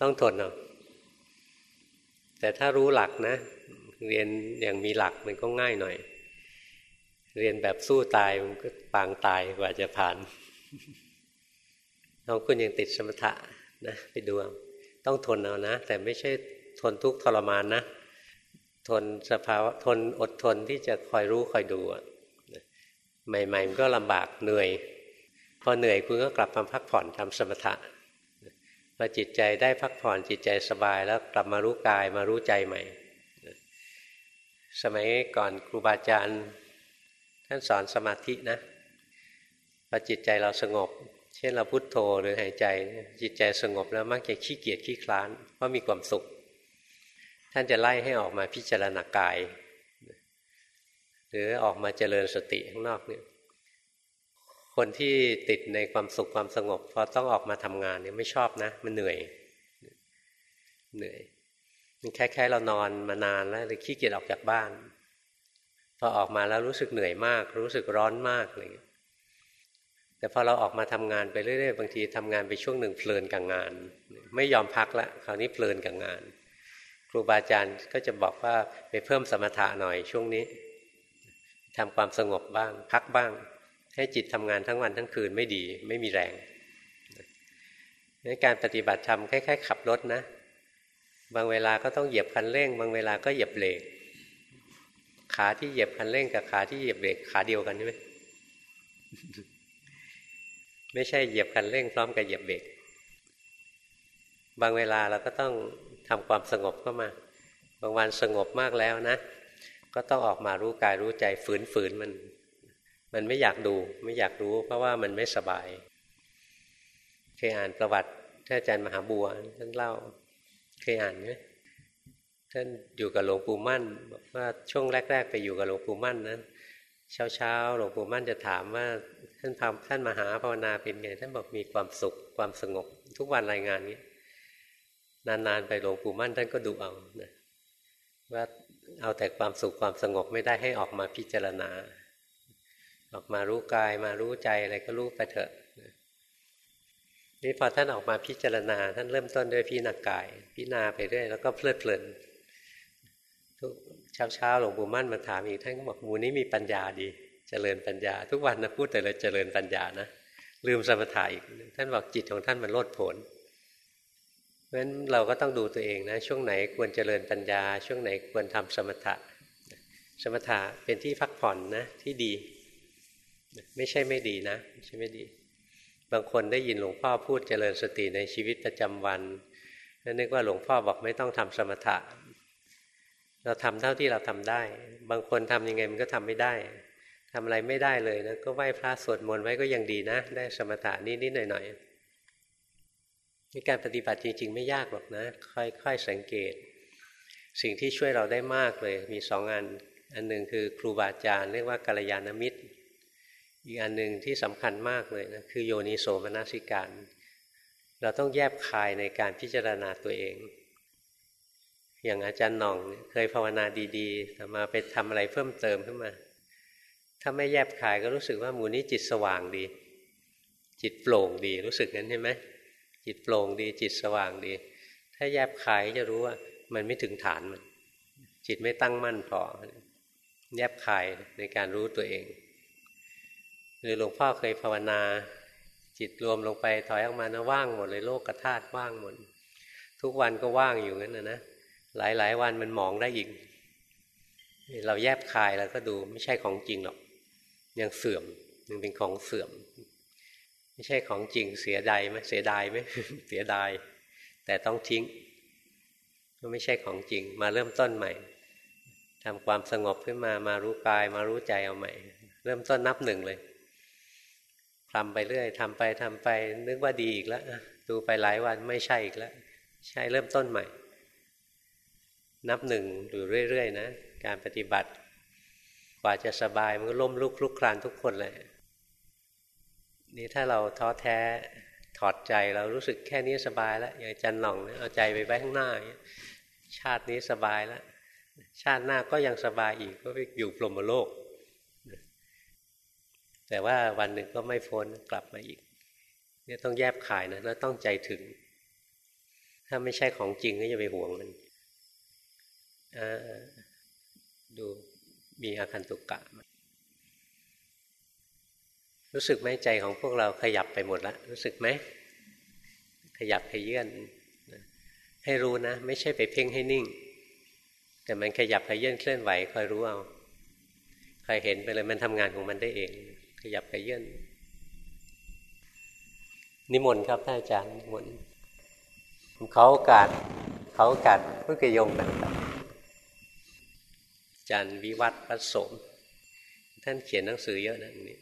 ต้องทนเอาแต่ถ้ารู้หลักนะ เรียนอย่างมีหลักมันก็ง่ายหน่อย เรียนแบบสู้ตายมันก็ปางตายกว่าจะผ่านน้องคุณยังติดสมถะนะ ไปดูต้องทนเอานะ แต่ไม่ใช่ทนทุกข์ทรมานนะ ทนสภาวะทนอดทนที่จะคอยรู้คอยดูใหม่ๆมันก็ลำบากเหนื่อย พอเหนื่อยคุณก็กลับมาพักผ่อนทำสมถะพอจิตใจได้พักผ่อนจิตใจสบายแล้วกลับมารู้กายมารู้ใจใหม่ สมัยก่อนครูบาอาจารย์ ท่านสอนสมาธินะพอจิตใจเราสงบ เช่นเราพุโทโธหรือหายใจ จิตใจสงบแล้วมักจะขี้เกียจขี้คลานเพราะมีความสุข ท่านจะไล่ให้ออกมาพิจารณากาย หรือออกมาเจริญสติข้างนอกเนี่ยคนที่ติดในความสุขความสงบพอต้องออกมาทำงานเนี่ยไม่ชอบนะ มันเหนื่อยเหนื่อยมันแค่แค่เรานอนมานานแล้วเลยขี้เกียจออกจากบ้าน พอออกมาแล้วรู้สึกเหนื่อยมาก รู้สึกร้อนมากอะไรเงี้ยแต่พอเราออกมาทำงานไปเรื่อยๆบางทีทำงานไปช่วงหนึ่งเพลินกับงาน ไม่ยอมพักละคราวนี้เพลินกับงาน ครูบาอาจารย์ก็จะบอกว่าไปเพิ่มสมถะหน่อยช่วงนี้ทำความสงบบ้าง พักบ้าง ให้จิตทำงานทั้งวันทั้งคืนไม่ดี ไม่มีแรงในการปฏิบัติธรรมคล้ายๆขับรถนะ บางเวลาก็ต้องเหยียบคันเร่ง บางเวลาก็เหยียบเบรก ขาที่เหยียบคันเร่งกับขาที่เหยียบเบรกขาเดียวกันใช่ไหมไม่ใช่เหยียบคันเร่งพร้อมกับเหยียบเบรกบางเวลาเราก็ต้องทำความสงบเข้ามา บางวันสงบมากแล้วนะ ก็ต้องออกมารู้กายรู้ใจฝืนๆมัน มันไม่อยากดูไม่อยากรู้ เพราะว่ามันไม่สบายเคยอ่านประวัติท่านอาจารย์มหาบัวท่านเล่า เคยอ่านไหม ท่านอยู่กับหลวงปู่มั่นบอกว่าช่วงแรก ๆ ไปอยู่กับหลวงปู่มั่นนั้นเช้าๆหลวงปู่มั่นจะถามว่าท่านทำท่านมหาภาวนาเป็นไง ท่านบอกมีความสุขความสงบ ทุกวันรายงานนี้นานๆไปหลวงปู่มั่นท่านก็ดูเอานะว่าเอาแต่ความสุขความสงบไม่ได้ให้ออกมาพิจารณา ออกมารู้กายมารู้ใจอะไรก็รู้ไปเถอะนี่พอท่านออกมาพิจารณา ท่านเริ่มต้นด้วยพิจารณากาย พิจารณาไปเรื่อยแล้วก็เพลิดเพลิน ทุกเช้าเช้าหลวงปู่มั่นมาถามอีกท่านก็บอกมูนี้มีปัญญาดีเจริญปัญญา ทุกวันนะพูดแต่ลยเจริญปัญญานะลืมสมถะอีกท่านบอกจิตของท่านมันโลดโผนเพราะฉะนั้นเราก็ต้องดูตัวเองนะ ช่วงไหนควรเจริญปัญญา ช่วงไหนควรทำสมถะ สมถะเป็นที่พักผ่อนนะที่ดี ไม่ใช่ไม่ดีนะไม่ใช่ไม่ดี บางคนได้ยินหลวงพ่อพูดเจริญสติในชีวิตประจำวันนึกว่าหลวงพ่อบอกไม่ต้องทำสมถะ เราทำเท่าที่เราทำได้ บางคนทํำยังไงมันก็ทำไม่ได้ทำอะไรไม่ได้เลยนะก็ไหว้พระสวดมนต์ไว้ก็ยังดีนะ ได้สมถะนิดๆหน่อยๆนี่การปฏิบัติจริงๆไม่ยากหรอกนะ ค่อยๆสังเกต สิ่งที่ช่วยเราได้มากเลยมีสองอัน อันหนึ่งคือครูบาอาจารย์เรียกว่ากัลยาณมิตร อีกอันหนึ่งที่สำคัญมากเลยนะคือโยนิโสมนสิการ เราต้องแยบคายในการพิจารณาตัวเอง อย่างอาจารย์หน่องเคยภาวนาดีๆแต่มาไปทำอะไรเพิ่มเติมขึ้นมา ถ้าไม่แยบคายก็รู้สึกว่ามูนี้จิตสว่างดี จิตโปร่งดีรู้สึกงั้นใช่ไหมจิตโปร่งดี จิตสว่างดี ถ้าแยบคายจะรู้ว่า มันไม่ถึงฐานมันจิตไม่ตั้งมั่นพอแยบคายในการรู้ตัวเองหรือหลวงพ่อเคยภาวนา จิตรวมลงไปถอยออกมานะว่างหมดเลยโลกกระธาตุว่างหมดทุกวันก็ว่างอยู่งั้นนะนะ หลายหลายวันมันมองได้อีก เราแยบคายแล้วก็ดูไม่ใช่ของจริงหรอก ยังเสื่อมยังเป็นของเสื่อม ไม่ใช่ของจริงเสียดายไหมเสียดายไหมเสียดาย แต่ต้องทิ้งก็ไม่ใช่ของจริง มาเริ่มต้นใหม่ทำความสงบขึ้นมามารู้กาย มารู้ใจเอาใหม่ เริ่มต้นนับหนึ่งเลยทำไปเรื่อยทำไปทำไป นึกว่าดีอีกแล้วดูไปหลายวันไม่ใช่อีกแล้ว ใช่เริ่มต้นใหม่ นับหนึ่งอยู่เรื่อยๆนะการปฏิบัติกว่าจะสบายมันก็ล้มลุกคลุกคลานทุกคนเลยนี่ถ้าเราท้อแท้ถอดใจเรารู้สึกแค่นี้สบายแล้วอย่างจันหน่องเอาใจไปไว้ข้างหน้าชาตินี้สบายแล้วชาติหน้าก็ยังสบายอีกก็ไปอยู่พรหมโลก แต่ว่าวันหนึ่งก็ไม่พ้นกลับมาอีกเนี่ยต้องแยบขายนะแล้วต้องใจถึง ถ้าไม่ใช่ของจริงก็อย่าไปห่วงมัน ดูมีอาคันตุกกะ รู้สึกไหมใจของพวกเราขยับไปหมดแล้ว รู้สึกไหม ขยับขยื่นให้รู้นะ ไม่ใช่ไปเพ่งให้นิ่ง แต่มันขยับขยื่นเคลื่อนไหวคอยรู้เอาใครเห็นไปเลยมันทำงานของมันได้เอง ขยับขยื่นนิมนต์ครับท่านอาจารย์นิมนต์เขาโอกาสเขาโอกาสเพื่อกยมกันครับ จารย์วิวัฒน์พัสมท่านเขียนหนังสือเยอะนะนี่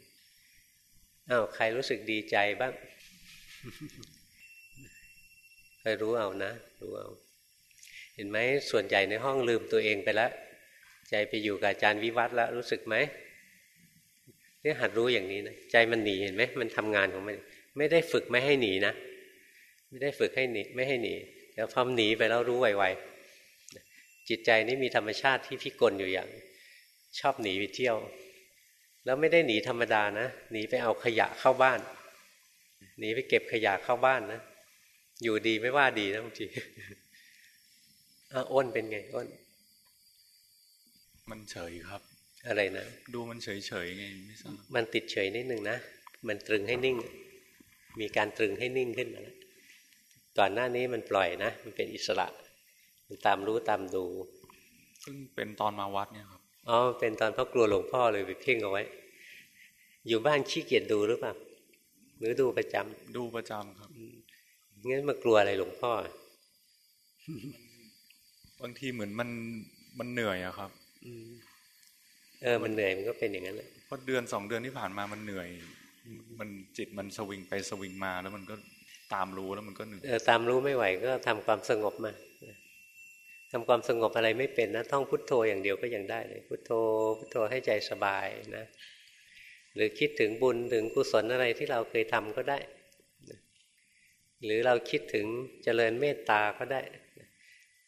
อ้าวใครรู้สึกดีใจบ้างคอยรู้เอานะรู้เอา เห็นไหมส่วนใหญ่ในห้องลืมตัวเองไปแล้ว ใจไปอยู่กับอาจารย์วิวัฒน์แล้วรู้สึกไหมนี่หัดรู้อย่างนี้นะใจมันหนีเห็นไหมมันทำงานของมันไม่ได้ฝึกไม่ให้หนีนะ ไม่ได้ฝึกให้หนีไม่ให้หนีแต่พอหนีไปแล้วรู้ไวๆ จิตใจนี่มีธรรมชาติที่พิกลอยู่อย่าง ชอบหนีไปเที่ยว แล้วไม่ได้หนีธรรมดานะหนีไปเอาขยะเข้าบ้านหนีไปเก็บขยะเข้าบ้านนะอยู่ดีไม่ว่าดีนะบางทีอ้นเป็นไงอ้น มันเฉยครับ อะไรนะดูมันเฉยเฉยไงไม่ทราบมันติดเฉยนิดหนึ่งนะมันตรึงให้นิ่ง มีการตรึงให้นิ่งขึ้นมาแล้วก่อนหน้านี้มันปล่อยนะ มันเป็นอิสระมัน ตามรู้ตามดู ซึ่งเป็นตอนมาวัดเนี่ยครับอ๋อเป็นตอนพ่อกลัวหลวงพ่อเลยไปเพ่งเอาไว้ อยู่บ้านขี้เกียจดูหรือเปล่าหรือดูประจำดูประจำครับงั้นมากลัวอะไรหลวงพ่อ บางทีเหมือนมันมันเหนื่อยอะครับเออมันเหนื่อยมันก็เป็นอย่างนั้นแหละพอเดือนสองเดือนที่ผ่านมามันเหนื่อย มันจิตมันสวิงไปสวิงมาแล้วมันก็ตามรู้แล้วมันก็เหนื่อยเออตามรู้ไม่ไหวก็ทำความสงบมา ทำความสงบอะไรไม่เป็นนะท่องพุทโธอย่างเดียวก็ยังได้เลยพุทโธพุทโธให้ใจสบายนะหรือคิดถึงบุญถึงกุศลอะไรที่เราเคยทำก็ได้ หรือเราคิดถึงเจริญเมตตาก็ได้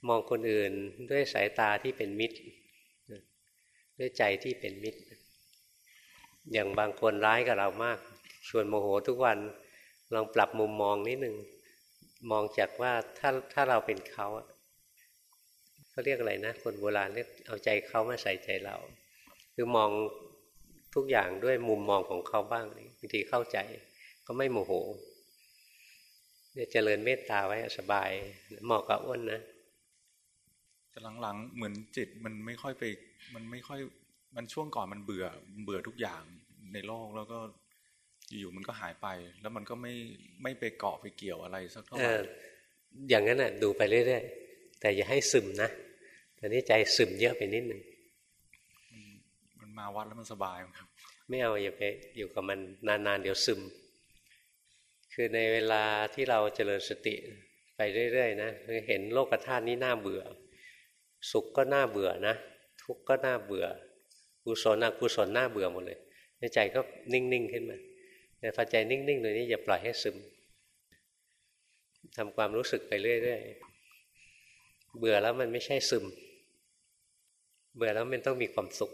มองคนอื่นด้วยสายตาที่เป็นมิตร ด้วยใจที่เป็นมิตร อย่างบางคนร้ายกับเรามากชวนโมโหทุกวันลองปรับมุมมองนิดหนึ่งมองจากว่าถ้าถ้าเราเป็นเขา เขาเรียกอะไรนะ คนโบราณเรียกเอาใจเขามาใส่ใจเรา คือมองทุกอย่างด้วยมุมมองของเขาบ้างบางทีเข้าใจก็ไม่โมโหเนี่ยเจริญเมตตาไว้สบายเหมาะกับอ้นนะแต่หลังๆเหมือนจิตมันไม่ค่อยไป มันไม่ค่อยมันช่วงก่อนมันเบื่อเบื่อทุกอย่างในโลกแล้วก็อยู่มันก็หายไป แล้วมันก็ไม่ไม่ไปเกาะไปเกี่ยวอะไรสักเท่าไหร่อย่างนั้นน่ะดูไปเรื่อยๆแต่อย่าให้ซึมนะ ตอนนี้ใจซึมเยอะไปนิดหนึ่งมันมาวัดแล้วมันสบายครับ ไม่เอาอย่าไปอยู่กับมันนานๆ เดี๋ยวซึม คือในเวลาที่เราเจริญสติไปเรื่อยๆนะเห็นโลกธาตุนี้น่าเบื่อ สุขก็น่าเบื่อนะ ทุกข์ก็น่าเบื่อกุศลอกุศลน่าเบื่อหมดเลยในใจก็นิ่งๆขึ้นมาแต่พอใจนิ่งๆตรงนี้อย่าปล่อยให้ซึมทำความรู้สึกไปเรื่อยๆเบื่อแล้วมันไม่ใช่ซึม เบื่อแล้วมันต้องมีความสุข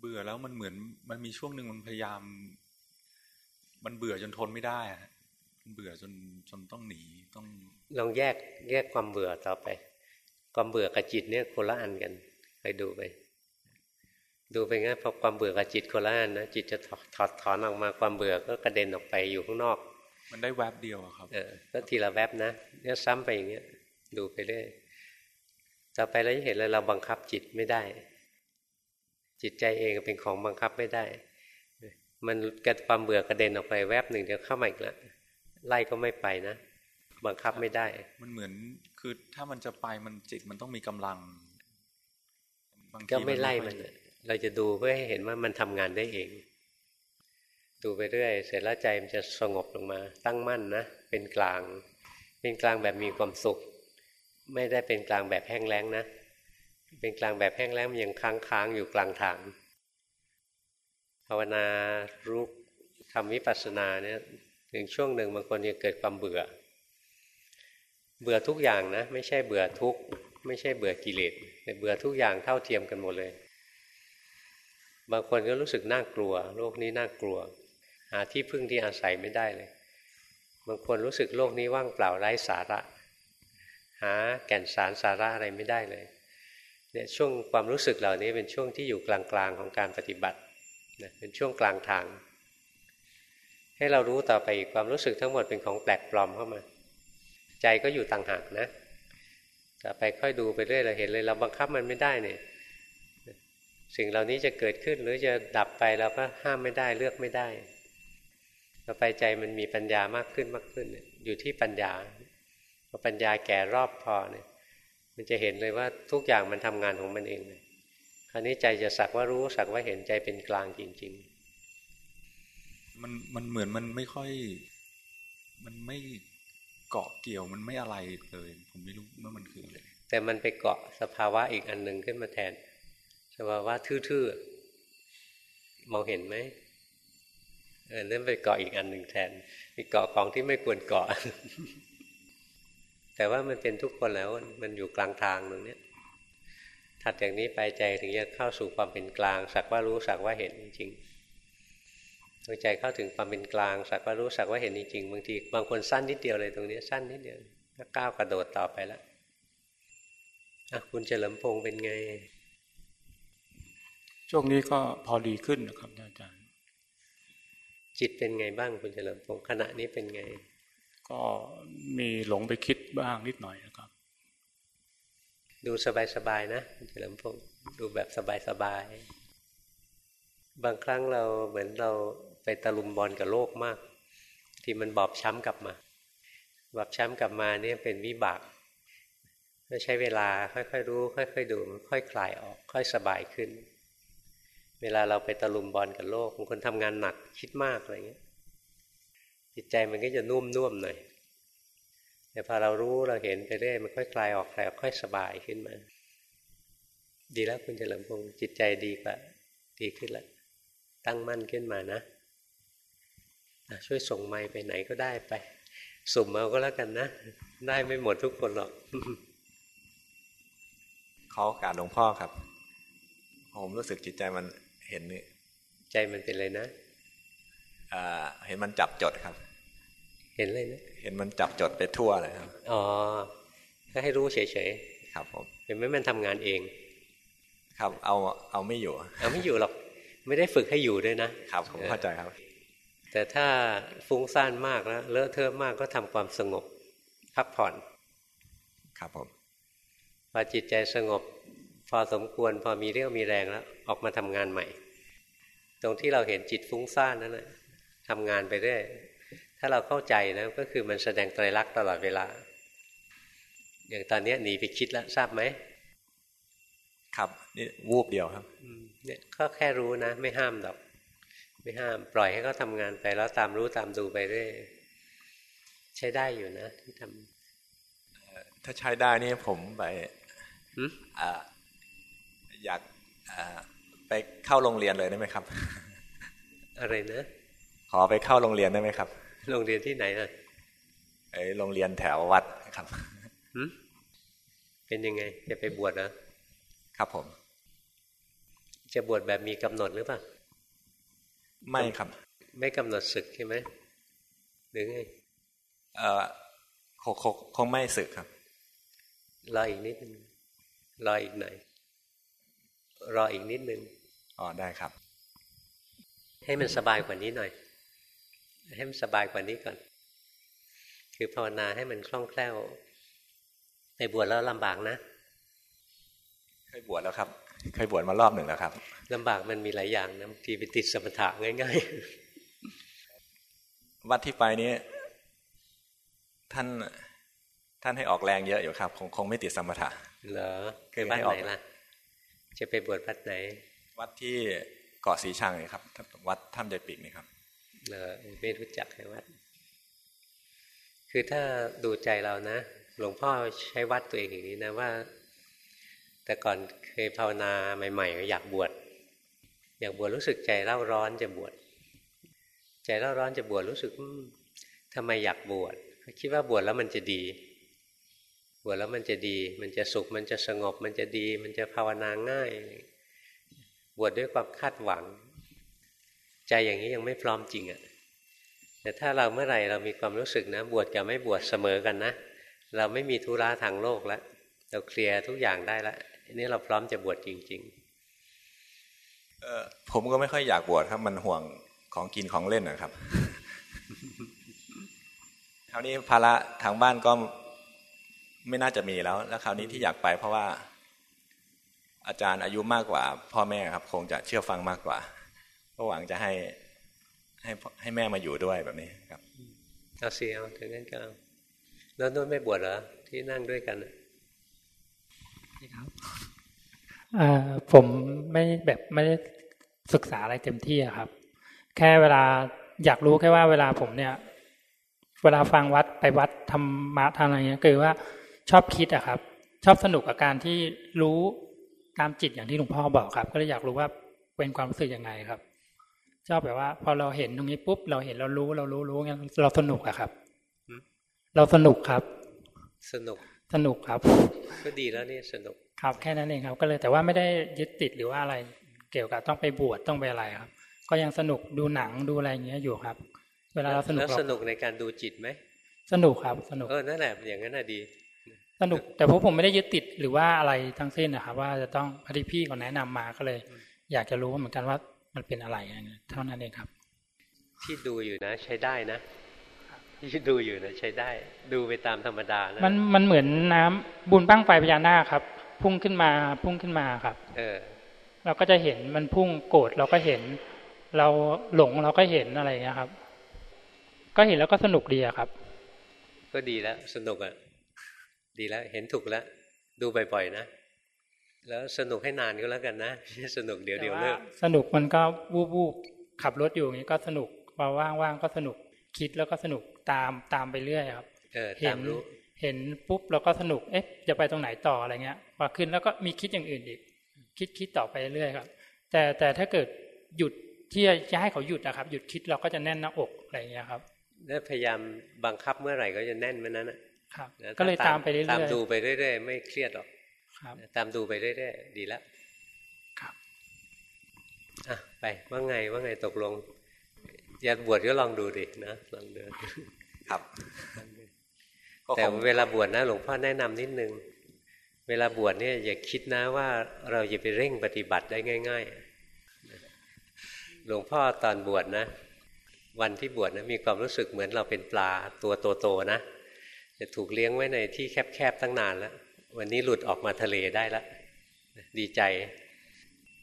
เบื่อแล้วมันเหมือน มันมีช่วงหนึ่งมันพยายาม มันเบื่อจนทนไม่ได้อะมันเบื่อจนจนต้องหนีต้อง ลองแยกแยกความเบื่อต่อไป ความเบื่อกับจิตเนี่ยคนละอันกันไปดูไป ดูไปงั้นพอความเบื่อกับจิตคนละอันนะจิตจะถอดถอนออกมาความเบื่อก็กระเด็นออกไปอยู่ข้างนอก มันได้แวบเดียวครับ เออก็ทีละแวบนะเนี่ยซ้ำไปอย่างเงี้ยดูไปเรื่อย ต่อไปเราจะเห็นเลยเราบังคับจิตไม่ได้ จิตใจเองเป็นของบังคับไม่ได้ มันกระความเบื่อกระเด็นออกไปแวบหนึ่งเดี๋ยวเข้ามาอีกแล้วไล่ก็ไม่ไปนะบังคับไม่ได้ มันเหมือนคือถ้ามันจะไปมันจิตมันต้องมีกำลังก็ไม่ไล่มัน เราจะดูเพื่อให้เห็นว่ามันทำงานได้เอง ดูไปเรื่อย เสร็จแล้วใจมันจะสงบลงมา ตั้งมั่นนะเป็นกลาง เป็นกลางแบบมีความสุข ไม่ได้เป็นกลางแบบแห้งแล้งนะ เป็นกลางแบบแห้งแล้งมันยังค้างค้างอยู่กลางทางภาวนารู้ทำวิปัสสนาเนี่ยถึงช่วงหนึ่งบางคนจะเกิดความเบื่อ เบื่อทุกอย่างนะ ไม่ใช่เบื่อทุก ไม่ใช่เบื่อกิเลสแต่เบื่อทุกอย่างเท่าเทียมกันหมดเลย บางคนก็รู้สึกน่ากลัว โลกนี้น่ากลัว หาที่พึ่งที่อาศัยไม่ได้เลย บางคนรู้สึกโลกนี้ว่างเปล่าไร้สาระ หาแก่นสารสาระอะไรไม่ได้เลยเนี่ยช่วงความรู้สึกเหล่านี้เป็นช่วงที่อยู่กลางๆของการปฏิบัติเป็นช่วงกลางทาง ให้เรารู้ต่อไปอความรู้สึกทั้งหมดเป็นของแปลกปลอมเข้ามา ใจก็อยู่ต่างหากนะต่อไปค่อยดูไปเรื่อยเราเห็นเลยเราบังคับมันไม่ได้เนี่ยสิ่งเหล่านี้จะเกิดขึ้นหรือจะดับไปเราก็ห้ามไม่ได้เลือกไม่ได้ต่อไปใจมันมีปัญญามากขึ้นมากขึ้น อยู่ที่ปัญญา พอปัญญาแก่รอบพอเนี่ย มันจะเห็นเลยว่าทุกอย่างมันทำงานของมันเองเลยคราวนี้ใจจะสักว่ารู้สักว่าเห็นใจเป็นกลางจริง ๆ มันมันเหมือนมันไม่ค่อย มันไม่เกาะเกี่ยวมันไม่อะไรเลย ผมไม่รู้ว่ามันคืออะไรแต่มันไปเกาะสภาวะอีกอันหนึ่งขึ้นมาแทน สภาวะทื่อๆมองเห็นไหมเออนั่นไปเกาะอีกอันหนึ่งแทนไปเกาะของที่ไม่ควรเกาะ แต่ว่ามันเป็นทุกคนแล้วมันอยู่กลางทางตรงนี้ถัดจากนี้ไปใจถึงจะเข้าสู่ความเป็นกลาง สักว่ารู้สักว่าเห็นจริงๆดวงใจเข้าถึงความเป็นกลางสักว่ารู้สักว่าเห็นจริงๆบางทีบางคนสั้นนิดเดียวเลยตรงนี้สั้นนิดเดียวก็ก้าวกระโดดต่อไปแล้วคุณเฉลิมพงศ์เป็นไง ช่วงนี้ก็พอดีขึ้นนะครับอาจารย์ จิตเป็นไงบ้างคุณเฉลิมพงศ์ขณะนี้เป็นไง ก็มีหลงไปคิดบ้างนิดหน่อยนะครับ ดูสบายๆนะเฉลิมพงศ์ดูแบบสบายๆบางครั้งเราเหมือนเราไปตะลุมบอลกับโลกมาก ที่มันบอบช้ำกลับมา บอบช้ำกลับมาเนี่ยเป็นวิบากก็ใช้เวลาค่อยๆรู้ ค่อยๆดูค่อยคลายออก ค่อยสบายขึ้น เวลาเราไปตะลุมบอลกับโลกบางคนทำงานหนักคิดมากอะไรเงี้ย จิตใจมันก็จะนุ่มนุ่มหน่อยแต่พอเรารู้เราเห็นไปเรื่อยมันค่อยคลายออกคลายออกค่อยสบายขึ้นมา ดีแล้วคุณเฉลิมพงศ์จิตใจดีกว่าดีขึ้นแล้วตั้งมั่นขึ้นมานะช่วยส่งไม้ไปไหนก็ได้ไป สุ่มเอาก็แล้วกันนะ ได้ไม่หมดทุกคนหรอกขอโอกาสหลวงพ่อครับ ผมรู้สึกจิตใจมันเห็นนี่ใจมันเป็นอะไรนะ เห็นมันจับจดครับ เห็นเลยนะเห็นมันจับจดไปทั่วเลยครับ อ๋อ ก็ให้รู้เฉยๆ ครับผม เห็นไหมมันทำงานเอง ครับ เอาเอาไม่อยู่ เอาไม่อยู่หรอก ไม่ได้ฝึกให้อยู่ด้วยนะ ครับผมเข้าใจครับ แต่ถ้าฟุ้งซ่านมากแล้วเลอะเทอะมากก็ทำความสงบพักผ่อน ครับผม พอจิตใจสงบ พอสมควรพอมีเรี่ยวมีแรงแล้ว ออกมาทำงานใหม่ ตรงที่เราเห็นจิตฟุ้งซ่านนั่นแหละ ทำงานไปเรื่อยถ้าเราเข้าใจนะก็คือมันแสดงไตรลักษณ์ตลอดเวลา อย่างตอนนี้หนีไปคิดแล้วทราบไหมครับนี่วูบเดียวครับเนี่ยก็แค่รู้นะ ไม่ห้ามหรอก ไม่ห้าม ปล่อยให้เขาทางานไปแล้วตามรู้ตามดูไปเรื่อยใช้ได้อยู่นะที่ทำถ้าใช้ได้นี่ผมไปอยากไปเข้าโรงเรียนเลยได้ไหมครับ อะไรนะ ขอไปเข้าโรงเรียนได้ไหมครับ โรงเรียนที่ไหนอะไอโรงเรียนแถววัดครับเป็นยังไง จะไปบวชนะครับผม จะบวชแบบมีกำหนดหรือเปล่าไม่ครับ ไม่กำหนดศึกใช่ไหมหรือไงเออคงคงไม่ศึกครับรออีกนิดนึงรออีกหน่อยรออีกนิดนึงอ๋อได้ครับ ให้มันสบายกว่านี้หน่อย ให้มันสบายกว่านี้ก่อน คือภาวนาให้มันคล่องแคล่วไปบวชแล้วลำบากนะ เคยบวชแล้วครับ เคยบวชมารอบหนึ่งแล้วครับลำบากมันมีหลายอย่างนะทีไปติดสมถะง่ายๆ วัดที่ไปนี้ท่านท่านให้ออกแรงเยอะอยู่ครับ คงคงไม่ติดสมถะเหรอเคยบ้านไหนล่ะ จะไปบวชวัดไหน วัดที่เกาะสีชังนี่ครับ วัดถ้ำใจปีกนี่ครับ เรอไม่รู้จักใครวัด คือถ้าดูใจเรานะ หลวงพ่อใช้วัดตัวเองอย่างนี้นะว่า แต่ก่อนเคยภาวนาใหม่ๆอยากบวชอยากบวชรู้สึกใจเล่าร้อนจะบวชใจเล่าร้อนจะบวชรู้สึกทำไมอยากบวชคิดว่าบวชแล้วมันจะดี บวชแล้วมันจะดี มันจะสุข มันจะสงบ มันจะดี มันจะภาวนาง่าย บวชดด้วยความคาดหวัง ใจอย่างนี้ยังไม่พร้อมจริงอะ่ะแต่ถ้าเราเมื่อไหร่เรามีความรู้สึกนะ บวชกับไม่บวชเสมอกันนะ เราไม่มีธุระทางโลกแล้วเราเคลียร์ทุกอย่างได้แล้วนี่เราพร้อมจะบวชจริง ๆ เออผมก็ไม่ค่อยอยากบวชครับ มันห่วงของกินของเล่นนะครับคราวนี้ภาระทางบ้านก็ไม่น่าจะมีแล้ว แล้วคราวนี้ที่อยากไปเพราะว่า อาจารย์อายุมากกว่า พ่อแม่ครับ คงจะเชื่อฟังมากกว่า ก็หวังจะให้ให้ให้แม่มาอยู่ด้วยแบบนี้ครับเอาเสียเอาถึงนั้นก็เอาแล้วนุ่นไม่บวชเหรอที่นั่งด้วยกันครับผมไม่แบบไม่ได้ศึกษาอะไรเต็มที่ครับ แค่เวลาอยากรู้แค่ว่าเวลาผมเนี่ย เวลาฟังวัดไปวัดธรรมะทางอะไรเงี้ยคือว่าชอบคิดอะครับ ชอบสนุกกับการที่รู้ตามจิตอย่างที่หลวงพ่อบอกครับ ก็เลยอยากรู้ว่าเป็นความรู้สึกยังไงครับ ชอบแบบว่า พอเราเห็นตรงนี้ปุ๊บเราเห็นเรารู้เรารู้รู้งั้นเราสนุกอะครับเราสนุกครับ สนุกสนุกครับ ก็ดีแล้วนี่สนุกครับแค่นั้นเองครับ ก็เลยแต่ว่าไม่ได้ยึดติดหรือว่าอะไรเกี่ยวกับต้องไปบวชต้องไปอะไรครับ ก็ยังสนุกดูหนังดูอะไรอย่างเงี้ยอยู่ครับ เวลาเราสนุกแล้วสนุกในการดูจิตไหมสนุกครับ สนุกเออนั่นแหละอย่างนั้นน่ะดี สนุก แต่พวกผมไม่ได้ยึดติดหรือว่าอะไรทั้งสิ้นนะครับ ว่าจะต้องพอดีพี่เขาแนะนำมาก็เลย อยากจะรู้เหมือนกันว่า มันเป็นอะไรเท่านั้นเองครับ ที่ดูอยู่นะ ใช้ได้นะที่ดูอยู่นะใช้ได้ ดูไปตามธรรมดานะมันมันเหมือนน้ำบุญบ้างไฟพญานาคครับ พุ่งขึ้นมาพุ่งขึ้นมาครับ เออ เราก็จะเห็นมันพุ่งโกรธเราก็เห็น เราหลงเราก็เห็นอะไรเงี้ยครับ ก็เห็นแล้วก็สนุกดีครับ ก็ดีแล้วสนุกอะดีแล้วเห็นถูกแล้วดูบ่อยๆนะ แล้วสนุกให้นานก็แล้วกันนะสนุกเดี๋ยวเดี๋ยวเลิกสนุกมันก็วูบวูบขับรถอยู่อย่างนี้ก็สนุกพอว่างๆก็สนุกคิดแล้วก็สนุกตามตามไปเรื่อยครับเห็นเห็นปุ๊บเราก็สนุกเอ๊ะจะไปตรงไหนต่ออะไรเงี้ยพอขึ้นแล้วก็มีคิดอย่างอื่นอีก คิดคิดต่อไปเรื่อยครับ แต่แต่ถ้าเกิดหยุดที่จะให้เขาหยุดนะครับ หยุดคิดเราก็จะแน่นหน้าอกอะไรเงี้ยครับแล้วพยายามบังคับเมื่อไหร่ก็จะแน่นเมื่อนั้นครับก็เลยตามไปเรื่อยๆตามดูไปเรื่อยๆไม่เครียดหรอก ตามดูไปเรื่อยๆดีแล้วครับอะไปว่าไงว่าไงตกลงอยากบวชก็ลองดูดินะลองเดินครับแต่เวลาบวชนะ หลวงพ่อแนะนำนิดนึง เวลาบวชเนี่ยอย่าคิดนะว่าเราจะไปเร่งปฏิบัติได้ง่าย ๆ หลวงพ่อตอนบวชนะ วันที่บวชนะมีความรู้สึกเหมือนเราเป็นปลาตัวโตๆนะจะถูกเลี้ยงไว้ในที่แคบๆตั้งนานแล้ว วันนี้หลุดออกมาทะเลได้แล้วดีใจ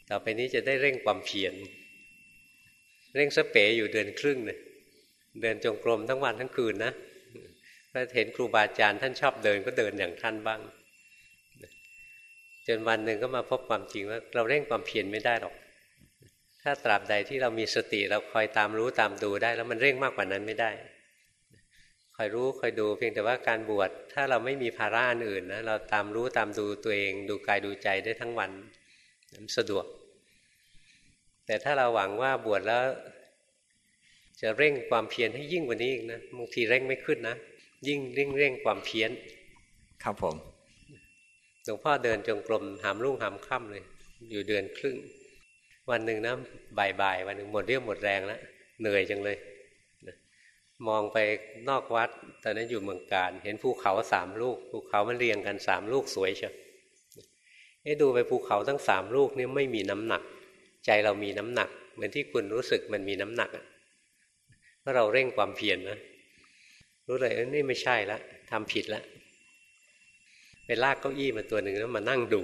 ต่อไปนี้จะได้เร่งความเพียรเร่งสเป๋อยู่เดือนครึ่งเลยเดินจงกรมทั้งวันทั้งคืนนะถ้าเห็นครูบาอาจารย์ท่านชอบเดินก็เดินอย่างท่านบ้าง จนวันหนึ่งก็มาพบความจริงว่าเราเร่งความเพียรไม่ได้หรอก ถ้าตราบใดที่เรามีสติเราคอยตามรู้ตามดูได้ แล้วมันเร่งมากกว่านั้นไม่ได้ คอยรู้คอยดูเพียงแต่ว่าการบวชถ้าเราไม่มีภาระอันอื่นนะเราตามรู้ตามดูตัวเอง ดูกายดูใจได้ทั้งวันสะดวก แต่ถ้าเราหวังว่าบวชแล้ว จะเร่งความเพียรให้ยิ่งกว่านี้อีกนะบางทีเร่งไม่ขึ้นนะยิ่งเร่งเร่งความเพียรครับผมหลวงพ่อเดินจงกรมหามรุ่งหามค่ำเลย อยู่เดือนครึ่ง วันหนึ่งนะบ่ายๆวันหนึ่งหมดเรี่ยวหมดแรงแล้วเหนื่อยจังเลย มองไปนอกวัดตอนนั้นอยู่เมืองการ เห็นภูเขาสามลูกภูเขามันเรียงกันสามลูกสวยเชียวเอ๊ดูไปภูเขาทั้งสามลูกนี่ไม่มีน้ำหนัก ใจเรามีน้ำหนัก เหมือนที่คุณรู้สึกมันมีน้ำหนักเพราะเราเร่งความเพียรนะรู้เลยเออนี่ไม่ใช่ละทำผิดละไปลากเก้าอี้มาตัวหนึ่งแล้วมานั่งดู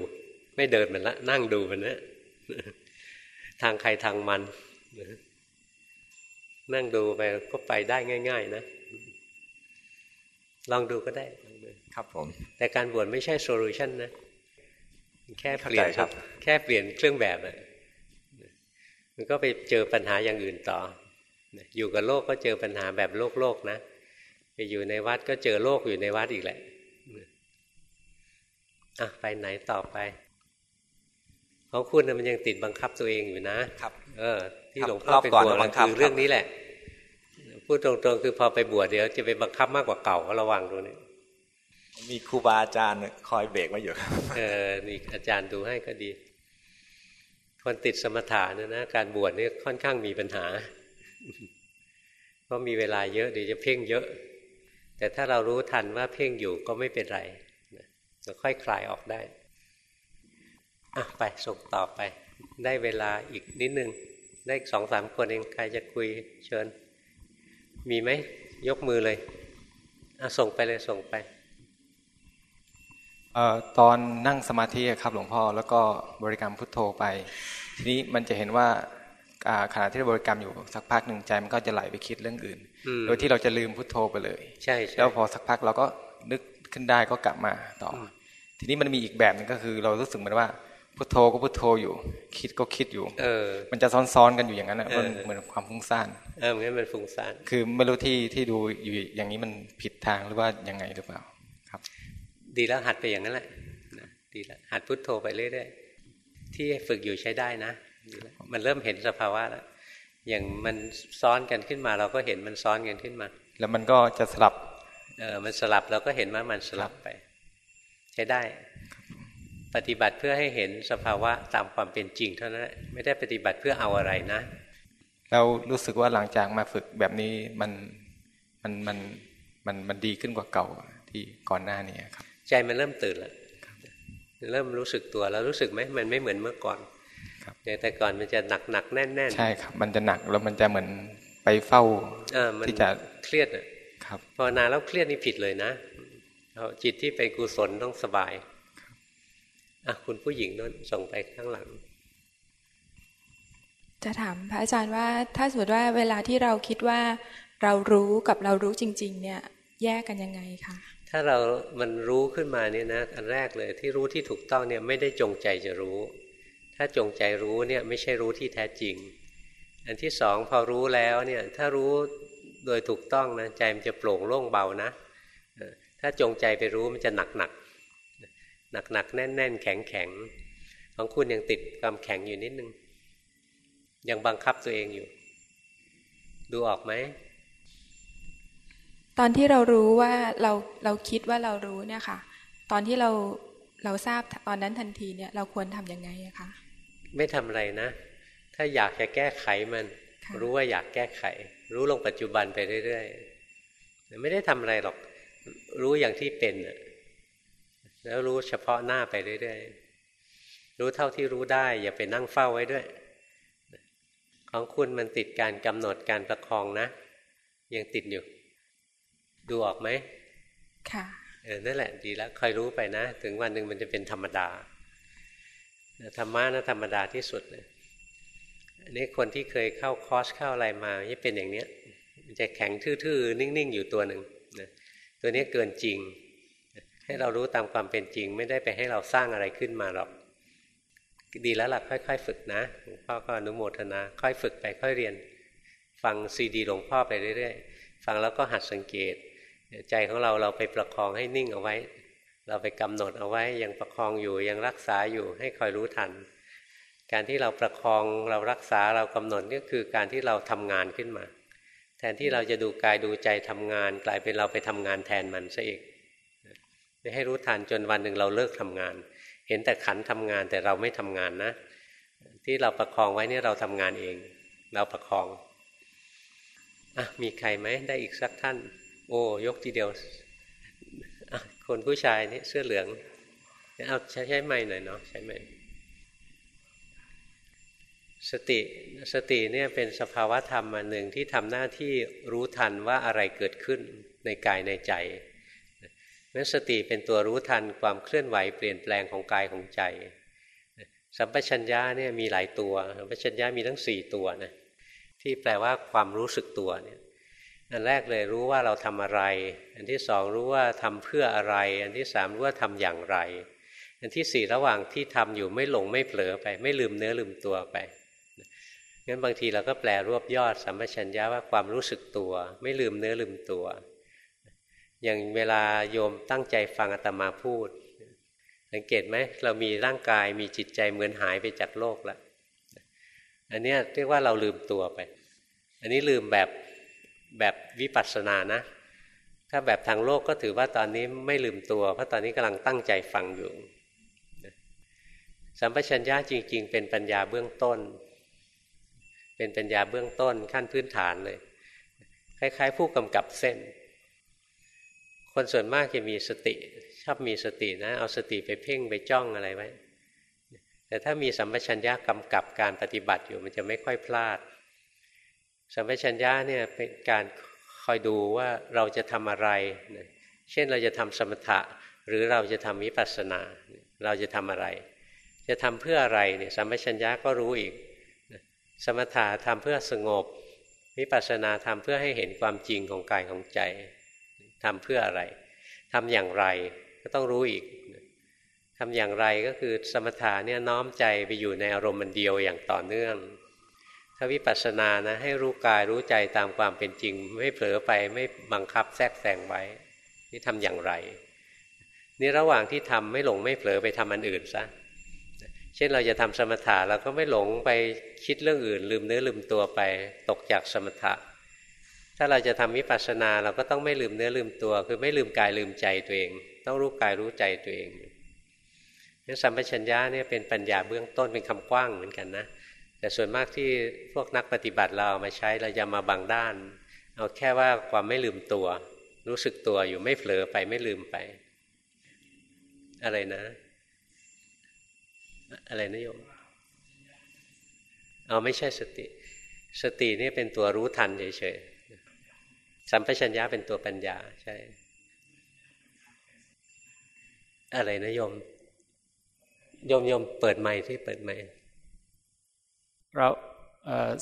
ไม่เดินมันละ นั่งดูมันนะทางใครทางมัน นั่งดูไปก็ไปได้ง่าย ๆ นะ ลองดูก็ได้ ครับผม แต่การบวชไม่ใช่โซลูชันนะ แค่เปลี่ยนครับ แค่เปลี่ยนเครื่องแบบเลยมันก็ไปเจอปัญหาอย่างอื่นต่อ อยู่กับโลกก็เจอปัญหาแบบโลกโลกนะ ไปอยู่ในวัดก็เจอโลกอยู่ในวัดอีกแหละอะไปไหนต่อไป ของคุณมันยังติดบังคับตัวเองอยู่นะครับ เออ ที่หลวงพ่อเป็นห่วงคือเรื่องนี้แหละ พูดตรงๆ คือพอไปบวชเดี๋ยวจะไปบังคับมากกว่าเก่าก็ระวังดูนี่มีครูบาอาจารย์คอยเบรกไว้อยู่ครับเออนี่อาจารย์ดูให้ก็ดี คนติดสมถะเนี่ยนะการบวชนี่ค่อนข้างมีปัญหา เพราะมีเวลาเยอะเดี๋ยวจะเพ่งเยอะ แต่ถ้าเรารู้ทันว่าเพ่งอยู่ก็ไม่เป็นไรจะค่อยคลายออกได้ อะไปส่งต่อไป ได้เวลาอีกนิดนึง ได้สองสามคนเอง ใครจะคุยเชิญ มีไหม ยกมือเลยอะส่งไปเลยส่งไปเอ่อตอนนั่งสมาธิครับหลวงพ่อ แล้วก็บริกรรมพุทโธไป ทีนี้มันจะเห็นว่าขณะที่เราบริกรรมอยู่สักพักหนึ่งใจมันก็จะไหลไปคิดเรื่องอื่น โดยที่เราจะลืมพุทโธไปเลย ใช่แล้วพอสักพักเราก็นึกขึ้นได้ก็กลับมาต่อ ทีนี้มันมีอีกแบบนึงก็คือ เรารู้สึกเหมือนว่า พุทโธก็พุทโธอยู่ คิดก็คิดอยู่ เออ มันจะซ้อนๆกันอยู่อย่างนั้นมันเหมือนความฟุ้งซ่านเอองั้นมันฟุ้งซ่านคือไม่รู้ที่ที่ดูอยู่อย่างนี้มันผิดทางหรือว่ายังไงหรือเปล่า ครับ ดีแล้วหัดไปอย่างนั้นแหละดีแล้วหัดพุทโธไปเรื่อยๆที่ฝึกอยู่ใช้ได้นะมันเริ่มเห็นสภาวะแล้วอย่างมันซ้อนกันขึ้นมา เราก็เห็นมันซ้อนกันขึ้นมา แล้วมันก็จะสลับ เออมันสลับเราก็เห็นว่ามันสลับไป ใช้ได้ ปฏิบัติเพื่อให้เห็นสภาวะตามความเป็นจริงเท่านั้นไม่ได้ปฏิบัติเพื่อเอาอะไรนะ เรารู้สึกว่าหลังจากมาฝึกแบบนี้มันมันมันมันมันดีขึ้นกว่าเก่าที่ก่อนหน้านี้ครับ ใจมันเริ่มตื่นแล้วเริ่มรู้สึกตัวแล้วรู้สึกไหมมันไม่เหมือนเมื่อก่อนแต่ก่อนมันจะหนักหนักแน่นแน่นใช่ครับ มันจะหนักแล้วมันจะเหมือนไปเฝ้าที่จะเครียดอะครับพอนานแล้วเครียดนี่ผิดเลยนะจิตที่เป็นกุศลต้องสบาย อะคุณผู้หญิงนั้นส่งไปข้างหลัง จะถามพระอาจารย์ว่าถ้าสมมติว่าเวลาที่เราคิดว่าเรารู้กับเรารู้จริง ๆ เนี่ย แยกกันยังไงคะถ้าเรามันรู้ขึ้นมาเนี่ยนะอันแรกเลยที่รู้ที่ถูกต้องเนี่ยไม่ได้จงใจจะรู้ ถ้าจงใจรู้เนี่ยไม่ใช่รู้ที่แท้จริง อันที่สองพอรู้แล้วเนี่ยถ้ารู้โดยถูกต้องนะใจมันจะโปร่งโล่งเบานะถ้าจงใจไปรู้มันจะหนักหนัก หนักหนักแน่นแน่นแข็งแข็งของคุณยังติดความแข็งอยู่นิดนึง ยังบังคับตัวเองอยู่ ดูออกไหมตอนที่เรารู้ว่าเราเราคิดว่าเรารู้เนี่ยค่ะ ตอนที่เราเราทราบตอนนั้นทันทีเนี่ย เราควรทํำยังไงอะคะไม่ทำอะไรนะ ถ้าอยากจะแก้ไขมัน รู้ว่าอยากแก้ไข รู้ลงปัจจุบันไปเรื่อยๆไม่ได้ทำอะไรหรอก รู้อย่างที่เป็นอะ แล้วรู้เฉพาะหน้าไปเรื่อยๆ รู้เท่าที่รู้ได้ อย่าไปนั่งเฝ้าไว้ด้วย ของคุณมันติดการกำหนดการประคองนะ ยังติดอยู่ ดูออกไหมค่ะเออนั่นแหละดีแล้วคอยรู้ไปนะ ถึงวันหนึ่งมันจะเป็นธรรมดาธรรมะนะธรรมดาที่สุดเลยอันนี้คนที่เคยเข้าคอร์สเข้าอะไรมาจะเป็นอย่างเนี้ยมันจะแข็งทื่อๆ นิ่งๆ อยู่ตัวหนึ่งนะตัวนี้เกินจริง ให้เรารู้ตามความเป็นจริง ไม่ได้ไปให้เราสร้างอะไรขึ้นมาหรอก ดีแล้วล่ะค่อย ๆ ฝึกนะหลวงพ่อก็อนุโมทนา ค่อยฝึกไปค่อยเรียน ฟังซีดีหลวงพ่อไปเรื่อยๆฟังแล้วก็หัดสังเกต ใจของเราเราไปประคองให้นิ่งเอาไว้ เราไปกำหนดเอาไว้ยังประคองอยู่ยังรักษาอยู่ให้คอยรู้ทัน การที่เราประคองเรารักษาเรากำหนดก็คือการที่เราทำงานขึ้นมา แทนที่เราจะดูกายดูใจทำงาน กลายเป็นเราไปทำงานแทนมันซะเอง ให้รู้ทันจนวันหนึ่งเราเลิกทำงาน เห็นแต่ขันทำงานแต่เราไม่ทำงานนะ ที่เราประคองไว้นี่เราทำงานเอง เราประคองอะมีใครไหมได้อีกสักท่าน โอ้ยกทีเดียวคนผู้ชายนี่เสื้อเหลืองเอาใช้ใช้ไม้หน่อยเนาะใช้ไม้สติสติเนี่ยเป็นสภาวะธรรมอันหนึ่งที่ทำหน้าที่รู้ทันว่าอะไรเกิดขึ้นในกายในใจ นั้นสติเป็นตัวรู้ทันความเคลื่อนไหวเปลี่ยนแปลงของกายของใจ สัมปชัญญะเนี่ยมีหลายตัว สัมปชัญญะมีทั้งสี่ตัวนะที่แปลว่าความรู้สึกตัวเนี่ยอันแรกเลยรู้ว่าเราทำอะไร อันที่สองรู้ว่าทำเพื่ออะไร อันที่สามรู้ว่าทำอย่างไร อันที่สี่ระหว่างที่ทำอยู่ไม่หลงไม่เผลอไป ไม่ลืมเนื้อลืมตัวไปงั้นบางทีเราก็แปลรวบยอดสัมปชัญญะว่าความรู้สึกตัว ไม่ลืมเนื้อลืมตัว อย่างเวลาโยมตั้งใจฟังอาตมาพูด สังเกตไหมเรามีร่างกายมีจิตใจเหมือนหายไปจากโลกแล้วอันนี้เรียกว่าเราลืมตัวไป อันนี้ลืมแบบแบบวิปัสสนานะ ถ้าแบบทางโลกก็ถือว่าตอนนี้ไม่ลืมตัว เพราะตอนนี้กำลังตั้งใจฟังอยู่ สัมปชัญญะจริง ๆ เป็นปัญญาเบื้องต้น เป็นปัญญาเบื้องต้นขั้นพื้นฐานเลย คล้าย ๆ ผู้กำกับเส้น คนส่วนมากจะมีสติ ชอบมีสตินะ เอาสติไปเพ่งไปจ้องอะไรไว้ แต่ถ้ามีสัมปชัญญะกำกับการปฏิบัติอยู่มันจะไม่ค่อยพลาด สัมปชัญญะเนี่ยเป็นการคอยดูว่าเราจะทำอะไร เช่นเราจะทำสมถะ หรือเราจะทำวิปัสสนา เราจะทำอะไร จะทำเพื่ออะไรเนี่ยสัมปชัญญะก็รู้อีก สมถะทำเพื่อสงบวิปัสสนาทำเพื่อให้เห็นความจริงของกายของใจ ทำเพื่ออะไรทำอย่างไรก็ต้องรู้อีกทำอย่างไรก็คือสมถะเนี่ยน้อมใจไปอยู่ในอารมณ์มันเดียวอย่างต่อเนื่อง ถ้าวิปัสสนานะให้รู้กายรู้ใจตามความเป็นจริง ไม่เผลอไปไม่บังคับแทรกแซงไว้ นี่ทำอย่างไร นี่ระหว่างที่ทำไม่หลงไม่เผลอไปทำอันอื่นซะเช่นเราจะทำสมถะเราก็ไม่หลงไปคิดเรื่องอื่น ลืมเนื้อลืมตัวไปตกจากสมถะ ถ้าเราจะทำวิปัสสนาเราก็ต้องไม่ลืมเนื้อลืมตัว คือไม่ลืมกายลืมใจตัวเอง ต้องรู้กายรู้ใจตัวเองนี่สัมปชัญญะเนี่ยเป็นปัญญาเบื้องต้นเป็นคำกว้างเหมือนกันนะแต่ส่วนมากที่พวกนักปฏิบัติเราเอามาใช้เราจะมาบางด้าน เอาแค่ว่าความไม่ลืมตัว รู้สึกตัวอยู่ไม่เผลอไปไม่ลืมไป อะไรนะ อะไรนะโยมเอาไม่ใช่สติ สตินี่เป็นตัวรู้ทันเฉยๆ สัมปชัญญะเป็นตัวปัญญาใช่ อะไรนะโยมโยมโยมเปิดไมค์ที่เปิดไมค์เรา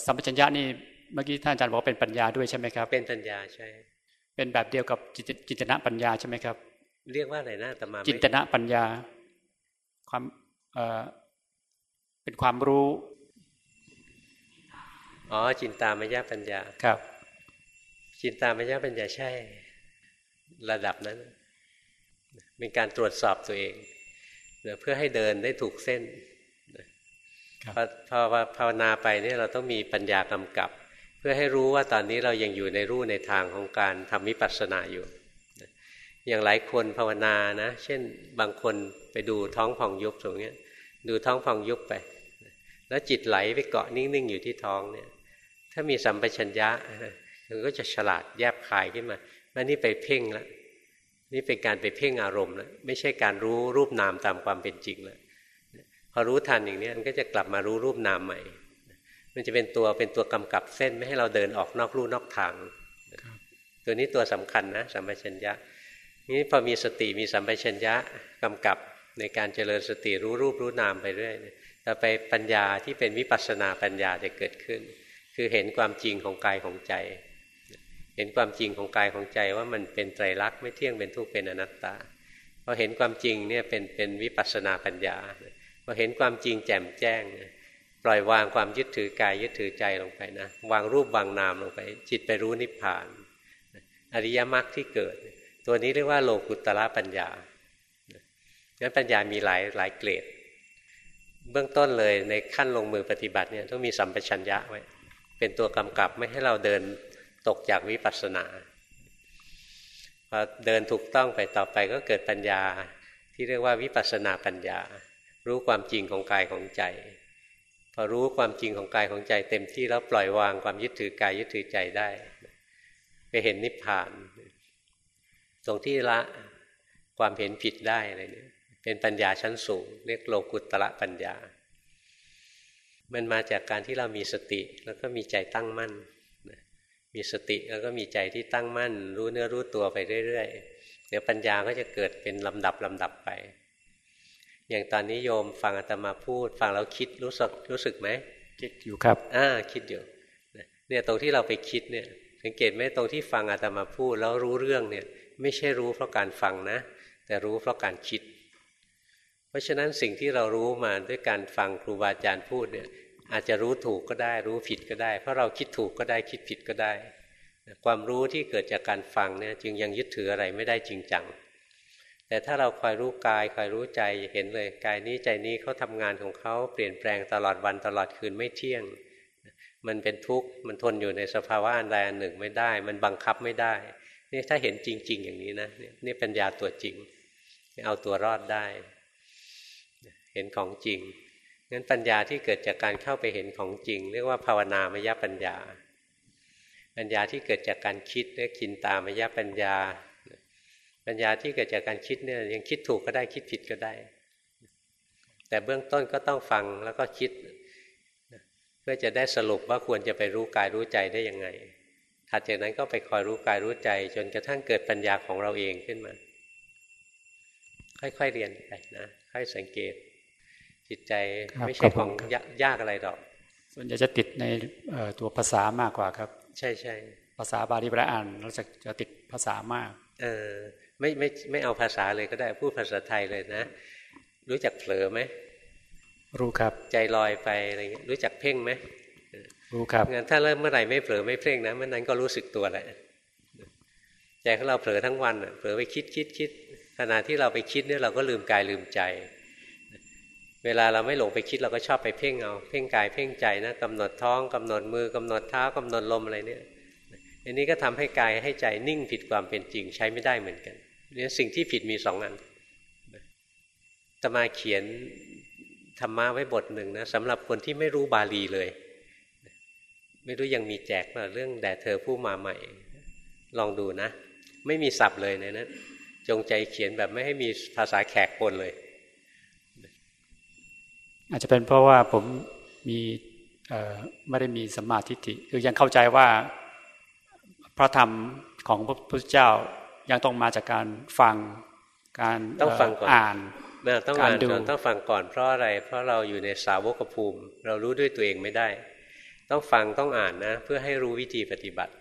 สัมปชัญญะนี่เมื่อกี้ท่านอาจารย์บอกว่าเป็นปัญญาด้วยใช่ไหมครับ เป็นปัญญาใช่ เป็นแบบเดียวกับจิตนะปัญญาใช่ไหมครับ เรียกว่าอะไรนะแต่มาจิตนะปัญญา ความเอ่อเป็นความรู้ อ๋อจินตามายาปัญญาครับ จินตามายาปัญญาใช่ระดับนั้น เป็นการตรวจสอบตัวเองเพื่อให้เดินได้ถูกเส้นพอพอภาวนาไปเนี่ยเราต้องมีปัญญากำกับ เพื่อให้รู้ว่าตอนนี้เรายังอยู่ในรูในทางของการทำวิปัสสนาอยู่อย่างหลายคนภาวนานะ เช่นบางคนไปดูท้องผ่องยุบตรงนี้ดูท้องผ่องยุบไป แล้วจิตไหลไปเกาะนิ่งๆอยู่ที่ท้องเนี่ย ถ้ามีสัมปชัญญะ มันก็จะฉลาดแยบคายขึ้นมาว่านี่ไปเพ่งแล้วนี่เป็นการไปเพ่งอารมณ์แล้วไม่ใช่การรู้รูปนามตามความเป็นจริงแล้วพอรู้ทันอย่างนี้มันก็จะกลับมารู้รูปนามใหม่ มันจะเป็นตัวเป็นตัวกำกับเส้นไม่ให้เราเดินออกนอกลู่นอกทาง ตัวนี้ตัวสำคัญนะสัมปชัญญะนี้พอมีสติมีสัมปชัญญะกำกับในการเจริญสติรู้รูปรู้นามไปเรื่อยต่อไปปัญญาที่เป็นวิปัสนาปัญญาจะเกิดขึ้น คือเห็นความจริงของกายของใจ เห็นความจริงของกายของใจว่ามันเป็นไตรลักษณ์ไม่เที่ยงเป็นทุกข์เป็นอนัตตาพอเห็นความจริงเนี่ยเป็นเป็นวิปัสสนาปัญญาพอเห็นความจริงแจ่มแจ้ง ปล่อยวางความยึดถือกายยึดถือใจลงไปนะวางรูปวางนามลงไป จิตไปรู้นิพพาน อริยมรรคที่เกิด ตัวนี้เรียกว่าโลกุตละปัญญางั้นปัญญามีหลายหลายเกรด เบื้องต้นเลยในขั้นลงมือปฏิบัติเนี่ยต้องมีสัมปชัญญะไว้เป็นตัวกำกับไม่ให้เราเดิน ตกจากวิปัสสนาพอเดินถูกต้องไปต่อไปก็เกิดปัญญาที่เรียกว่าวิปัสสนาปัญญา รู้ความจริงของกายของใจ พอรู้ความจริงของกายของใจ เต็มที่แล้วปล่อยวางความยึดถือกายยึดถือใจได้ ไปเห็นนิพพาน ตรงที่ละความเห็นผิดได้อะไรเนี่ยเป็นปัญญาชั้นสูง เรียกโลกุตระปัญญา มันมาจากการที่เรามีสติแล้วก็มีใจตั้งมั่น มีสติแล้วก็มีใจที่ตั้งมั่น รู้เนื้อรู้ตัวไปเรื่อยๆเดี๋ยวปัญญาก็จะเกิดเป็นลำดับลำดับไป อย่างตอนนี้โยมฟังอาตมาพูด ฟังแล้วคิดรู้สึกรู้สึกไหมคิดอยู่ครับอ่าคิดอยู่เนี่ยตรงที่เราไปคิดเนี่ยสังเกตไหมตรงที่ฟังอาตมาพูดแล้วรู้เรื่องเนี่ย ไม่ใช่รู้เพราะการฟังนะ แต่รู้เพราะการคิด เพราะฉะนั้นสิ่งที่เรารู้มาด้วยการฟังครูบาอาจารย์พูดเนี่ย อาจจะรู้ถูกก็ได้ รู้ผิดก็ได้ เพราะเราคิดถูกก็ได้คิดผิดก็ได้ ความรู้ที่เกิดจากการฟังเนี่ยจึงยังยึดถืออะไรไม่ได้จริงจัง แต่ถ้าเราคอยรู้กายคอยรู้ใจเห็นเลยกายนี้ใจนี้เขาทำงานของเขาเปลี่ยนแปลงตลอดวันตลอดคืนไม่เที่ยง มันเป็นทุกข์มันทนอยู่ในสภาวะอันใดอันหนึ่งไม่ได้ มันบังคับไม่ได้ นี่ถ้าเห็นจริง ๆ อย่างนี้นะนี่ปัญญาตัวจริง เอาตัวรอดได้ เห็นของจริง งั้นปัญญาที่เกิดจากการเข้าไปเห็นของจริง เรียกว่าภาวนามยปัญญา ปัญญาที่เกิดจากการคิดเรียกคินตามยปัญญา ปัญญาที่เกิดจากการคิดเนี่ยยังคิดถูกก็ได้คิดผิดก็ได้ แต่เบื้องต้นก็ต้องฟังแล้วก็คิด เพื่อจะได้สรุปว่าควรจะไปรู้กายรู้ใจได้ยังไงถัดจากนั้นก็ไปคอยรู้กายรู้ใจ จนกระทั่งเกิดปัญญาของเราเองขึ้นมา ค่อยๆเรียนไปนะค่อยสังเกต จิตใจไม่ใช่ของยากอะไรหรอก ส่วนใหญ่จะติดในตัวภาษามากกว่าครับ ใช่ใช่ภาษาบาลีแปลอ่านเราจะจะติดภาษามาก เออไม่ไม่ไม่เอาภาษาเลยก็ได้พูดภาษาไทยเลยนะ รู้จักเผลอไหมรู้ครับใจลอยไปอะไรเงี้ยรู้จักเพ่งไหมรู้ครับงั้นถ้าเริ่มเมื่อไหร่ไม่เผลอไม่เพ่งนะเมื่อนั้นก็รู้สึกตัวแหละใจของเราเผลอทั้งวันเผลอไปคิดคิดคิดขณะที่เราไปคิดเนี่ยเราก็ลืมกายลืมใจ เวลาเราไม่หลงไปคิดเราก็ชอบไปเพ่งเอาเพ่งกายเพ่งใจนะกำหนดท้องกำหนดมือกำหนดเท้ากำหนดลมอะไรเนี่ยอันนี้ก็ทำให้กายให้ใจนิ่งผิดความเป็นจริงใช้ไม่ได้เหมือนกันเนี่ยสิ่งที่ผิดมีสองอันตมาเขียนธรรมะไว้บทหนึ่งนะสำหรับคนที่ไม่รู้บาลีเลย ไม่รู้ยังมีแจกเรื่องแด่เธอผู้มาใหม่ ลองดูนะ ไม่มีศัพท์เลยในนั้นจงใจเขียนแบบไม่ให้มีภาษาแขกปนเลย อาจจะเป็นเพราะว่าผมมีไม่ได้มีสมาธิิคือยังเข้าใจว่าพระธรรมของพระพุทธเจ้ายังต้องมาจากการฟังการต้องฟังก่อนอ่านต้องอ่านก่อนต้องฟังก่อนเพราะอะไร เพราะเราอยู่ในสาวกภูมิ เรารู้ด้วยตัวเองไม่ได้ ต้องฟังต้องอ่านนะ เพื่อให้รู้วิธีปฏิบัติ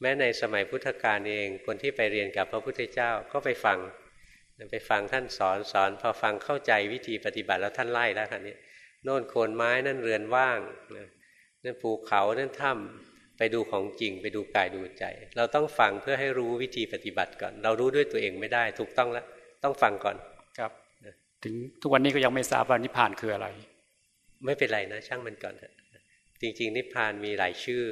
แม้ในสมัยพุทธกาลเองคนที่ไปเรียนกับพระพุทธเจ้าก็ไปฟัง ไปฟังท่านสอนสอนพอฟังเข้าใจวิธีปฏิบัติแล้วท่านไล่แล้วท่านนี้โน่นโคนไม้นั่นเรือนว่างนั่นภูเขานั่นถ้ำไปดูของจริง ไปดูกายดูใจ เราต้องฟังเพื่อให้รู้วิธีปฏิบัติก่อน เรารู้ด้วยตัวเองไม่ได้ถูกต้องแล้วต้องฟังก่อนครับถึงทุกวันนี้ก็ยังไม่ทราบว่านิพพานคืออะไร ไม่เป็นไรนะช่างมันก่อนจริง ๆ นิพพานมีหลายชื่อ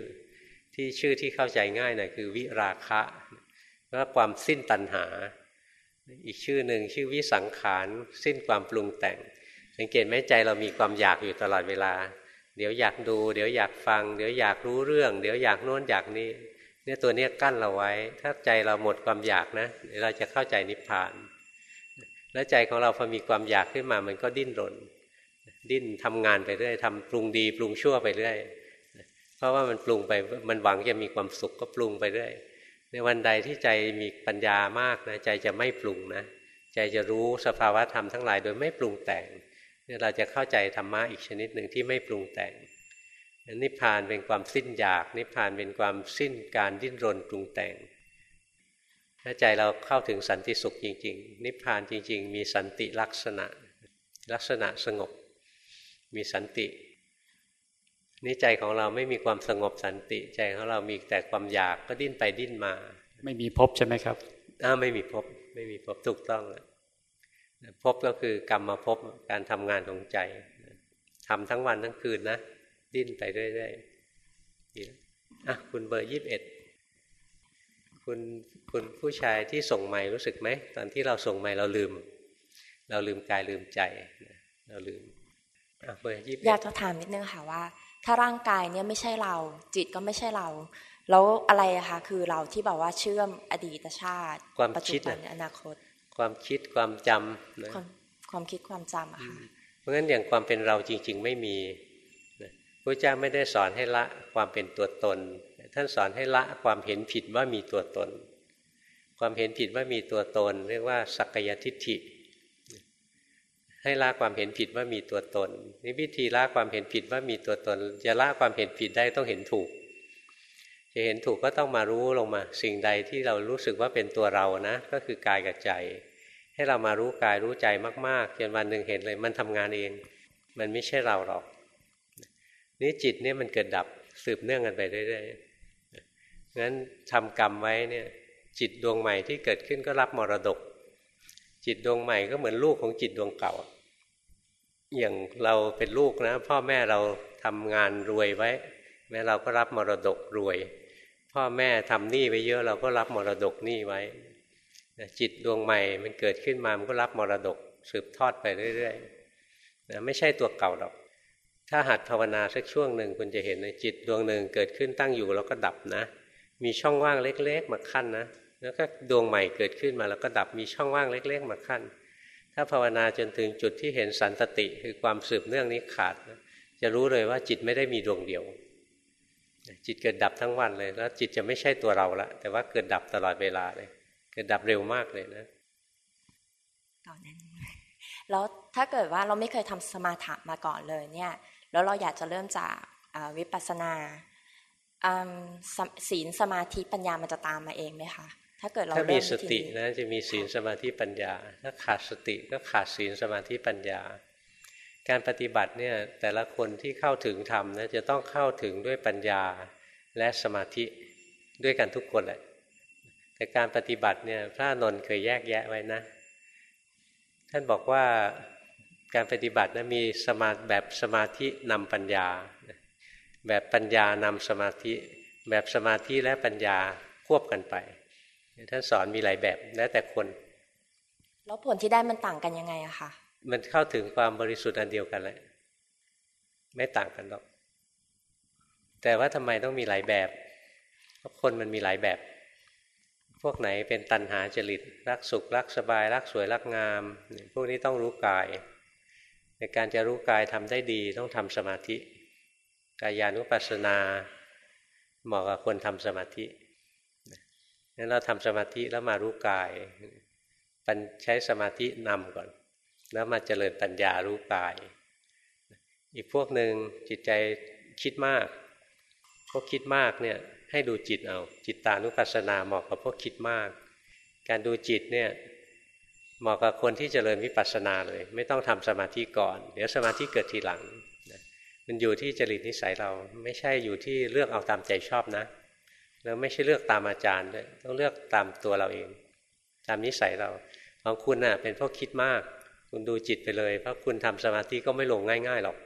ที่ชื่อที่เข้าใจง่ายหน่อยคือวิราคะว่าความสิ้นตัณหา อีกชื่อหนึ่งชื่อวิสังขารสิ้นความปรุงแต่ง สังเกตไหมใจเรามีความอยากอยู่ตลอดเวลา เดี๋ยวอยากดู เดี๋ยวอยากฟัง เดี๋ยวอยากรู้เรื่อง เดี๋ยวอยากโน้นอยากนี้เนี่ยตัวนี้กั้นเราไว้ ถ้าใจเราหมดความอยากนะเราจะเข้าใจนิพพาน แล้วใจของเราพอมีความอยากขึ้นมามันก็ดิ้นรน ดิ้นทำงานไปเรื่อยทำปรุงดี ปรุงชั่วไปเรื่อยเพราะว่ามันปรุงไปมันหวังจะมีความสุขก็ปรุงไปเรื่อย ในวันใดที่ใจมีปัญญามากนะใจจะไม่ปรุงนะใจจะรู้สภาวะธรรมทั้งหลายโดยไม่ปรุงแต่งเนี่ยเราจะเข้าใจธรรมะอีกชนิดหนึ่งที่ไม่ปรุงแต่งนิพพานเป็นความสิ้นอยาก นิพพานเป็นความสิ้นการดิ้นรนปรุงแต่งถ้าใจเราเข้าถึงสันติสุขจริง ๆ นิพพานจริง ๆ มีสันติลักษณะ ลักษณะสงบ มีสันติ นี่ใจของเราไม่มีความสงบสันติใจของเรามีแต่ความอยากก็ดิ้นไปดิ้นมา ไม่มีภพใช่ไหมครับอ้าไม่มีภพไม่มีภพถูกต้องภพก็คือกรรมมาภพการทำงานของใจทำทั้งวันทั้งคืนนะ ดิ้นไปเรื่อยๆอะคุณเบอร์ยี่สิบเอ็ดคุณคุณผู้ชายที่ส่งใหม่รู้สึกไหมตอนที่เราส่งใหม่เราลืม เราลืมกายลืมใจ เราลืมอะเบอร์ยี่สิบอยากจะถามนิดนึงค่ะว่า ถ้าร่างกายเนี่ยไม่ใช่เรา จิตก็ไม่ใช่เรา แล้วอะไรอะคะคือเราที่แบบว่าเชื่อมอดีตชาติ ความคิดอนาคต ความคิดความจำนะความคิดความจำอะค่ะเพราะงั้นอย่างความเป็นเราจริง ๆ ไม่มีพระเจ้าไม่ได้สอนให้ละความเป็นตัวตน ท่านสอนให้ละความเห็นผิดว่ามีตัวตน ความเห็นผิดว่ามีตัวตน เรียกว่าสักกายทิฏฐิ ให้ละความเห็นผิดว่ามีตัวตนนี่วิธีละความเห็นผิดว่ามีตัวตน จะละความเห็นผิดได้ต้องเห็นถูก จะเห็นถูกก็ต้องมารู้ลงมา สิ่งใดที่เรารู้สึกว่าเป็นตัวเรานะ ก็คือกายกับใจ ให้เรามารู้กายรู้ใจมากๆจนวันหนึ่งเห็นเลยมันทำงานเอง มันไม่ใช่เราหรอกนี่จิตเนี่ยมันเกิดดับสืบเนื่องกันไปเรื่อยๆงั้นทำกรรมไว้เนี่ยจิตดวงใหม่ที่เกิดขึ้นก็รับมรดก จิตดวงใหม่ก็เหมือนลูกของจิตดวงเก่า อย่างเราเป็นลูกนะ พ่อแม่เราทำงานรวยไว้ แม่เราก็รับมรดกรวย พ่อแม่ทำหนี้ไว้เยอะเราก็รับมรดกหนี้ไว้จิตดวงใหม่มันเกิดขึ้นมามันก็รับมรดกสืบทอดไปเรื่อยๆนะไม่ใช่ตัวเก่าหรอก ถ้าหัดภาวนาสักช่วงหนึ่งคุณจะเห็นในจิตดวงหนึ่งเกิดขึ้นตั้งอยู่แล้วก็ดับนะ มีช่องว่างเล็ก ๆ มาขั้นนะแล้วก็ดวงใหม่เกิดขึ้นมาแล้วก็ดับมีช่องว่างเล็ก ๆ มาขั้น ถ้าภาวนาจนถึงจุดที่เห็นสันตติคือความสืบเนื่องนี้ขาด จะรู้เลยว่าจิตไม่ได้มีดวงเดียว จิตเกิดดับทั้งวันเลย แล้วจิตจะไม่ใช่ตัวเราละ แต่ว่าเกิดดับตลอดเวลาเลย เกิดดับเร็วมากเลยนะตอนนั้นแล้วถ้าเกิดว่าเราไม่เคยทำสมาธิมาก่อนเลยเนี่ย แล้วเราอยากจะเริ่มจากวิปัสสนาศีลสมาธิปัญญามันจะตามมาเองไหมคะ ถ้าเกิดเราถ้ามีสตินะจะมีศีลสมาธิปัญญา ถ้าขาดสติก็ขาดศีลสมาธิปัญญา การปฏิบัติเนี่ยแต่ละคนที่เข้าถึงธรรมนะจะต้องเข้าถึงด้วยปัญญาและสมาธิด้วยกันทุกคนแหละแต่การปฏิบัติเนี่ยพระนนท์เคยแยกแยะไว้นะ ท่านบอกว่าการปฏิบัตินะมีสมาแบบสมาธินำปัญญา แบบปัญญานำสมาธิ แบบสมาธิและปัญญาควบกันไป ท่านสอนมีหลายแบบแล้วแต่คน แล้วผลที่ได้มันต่างกันยังไงอะคะมันเข้าถึงความบริสุทธิ์อันเดียวกันแหละไม่ต่างกันหรอก แต่ว่าทำไมต้องมีหลายแบบเพราะคนมันมีหลายแบบ พวกไหนเป็นตันหาจริตรักสุขรักสบาย รักสวยรักงาม พวกนี้ต้องรู้กาย ในการจะรู้กายทำได้ดีต้องทำสมาธิ กายานุปัสสนาเหมาะกับคนทำสมาธิ นั้นเราทำสมาธิแล้วมารู้กายใช้สมาธินำก่อน แล้วมาเจริญปัญญารู้กาย อีกพวกหนึ่งจิตใจคิดมาก พวกคิดมากเนี่ยให้ดูจิตเอา จิตตานุปัสสนาเหมาะกับพวกคิดมาก การดูจิตเนี่ยเหมาะกับคนที่เจริญวิปัสสนาเลย ไม่ต้องทำสมาธิก่อน เดี๋ยวสมาธิเกิดทีหลัง มันอยู่ที่จริตนิสัยเราไม่ใช่อยู่ที่เลือกเอาตามใจชอบนะ แล้วไม่ใช่เลือกตามอาจารย์ด้วยต้องเลือกตามตัวเราเอง ตามนิสัยเราของคุณน่ะเป็นพวกคิดมาก คุณดูจิตไปเลย เพราะคุณทำสมาธิก็ไม่ลงง่าย ๆหรอก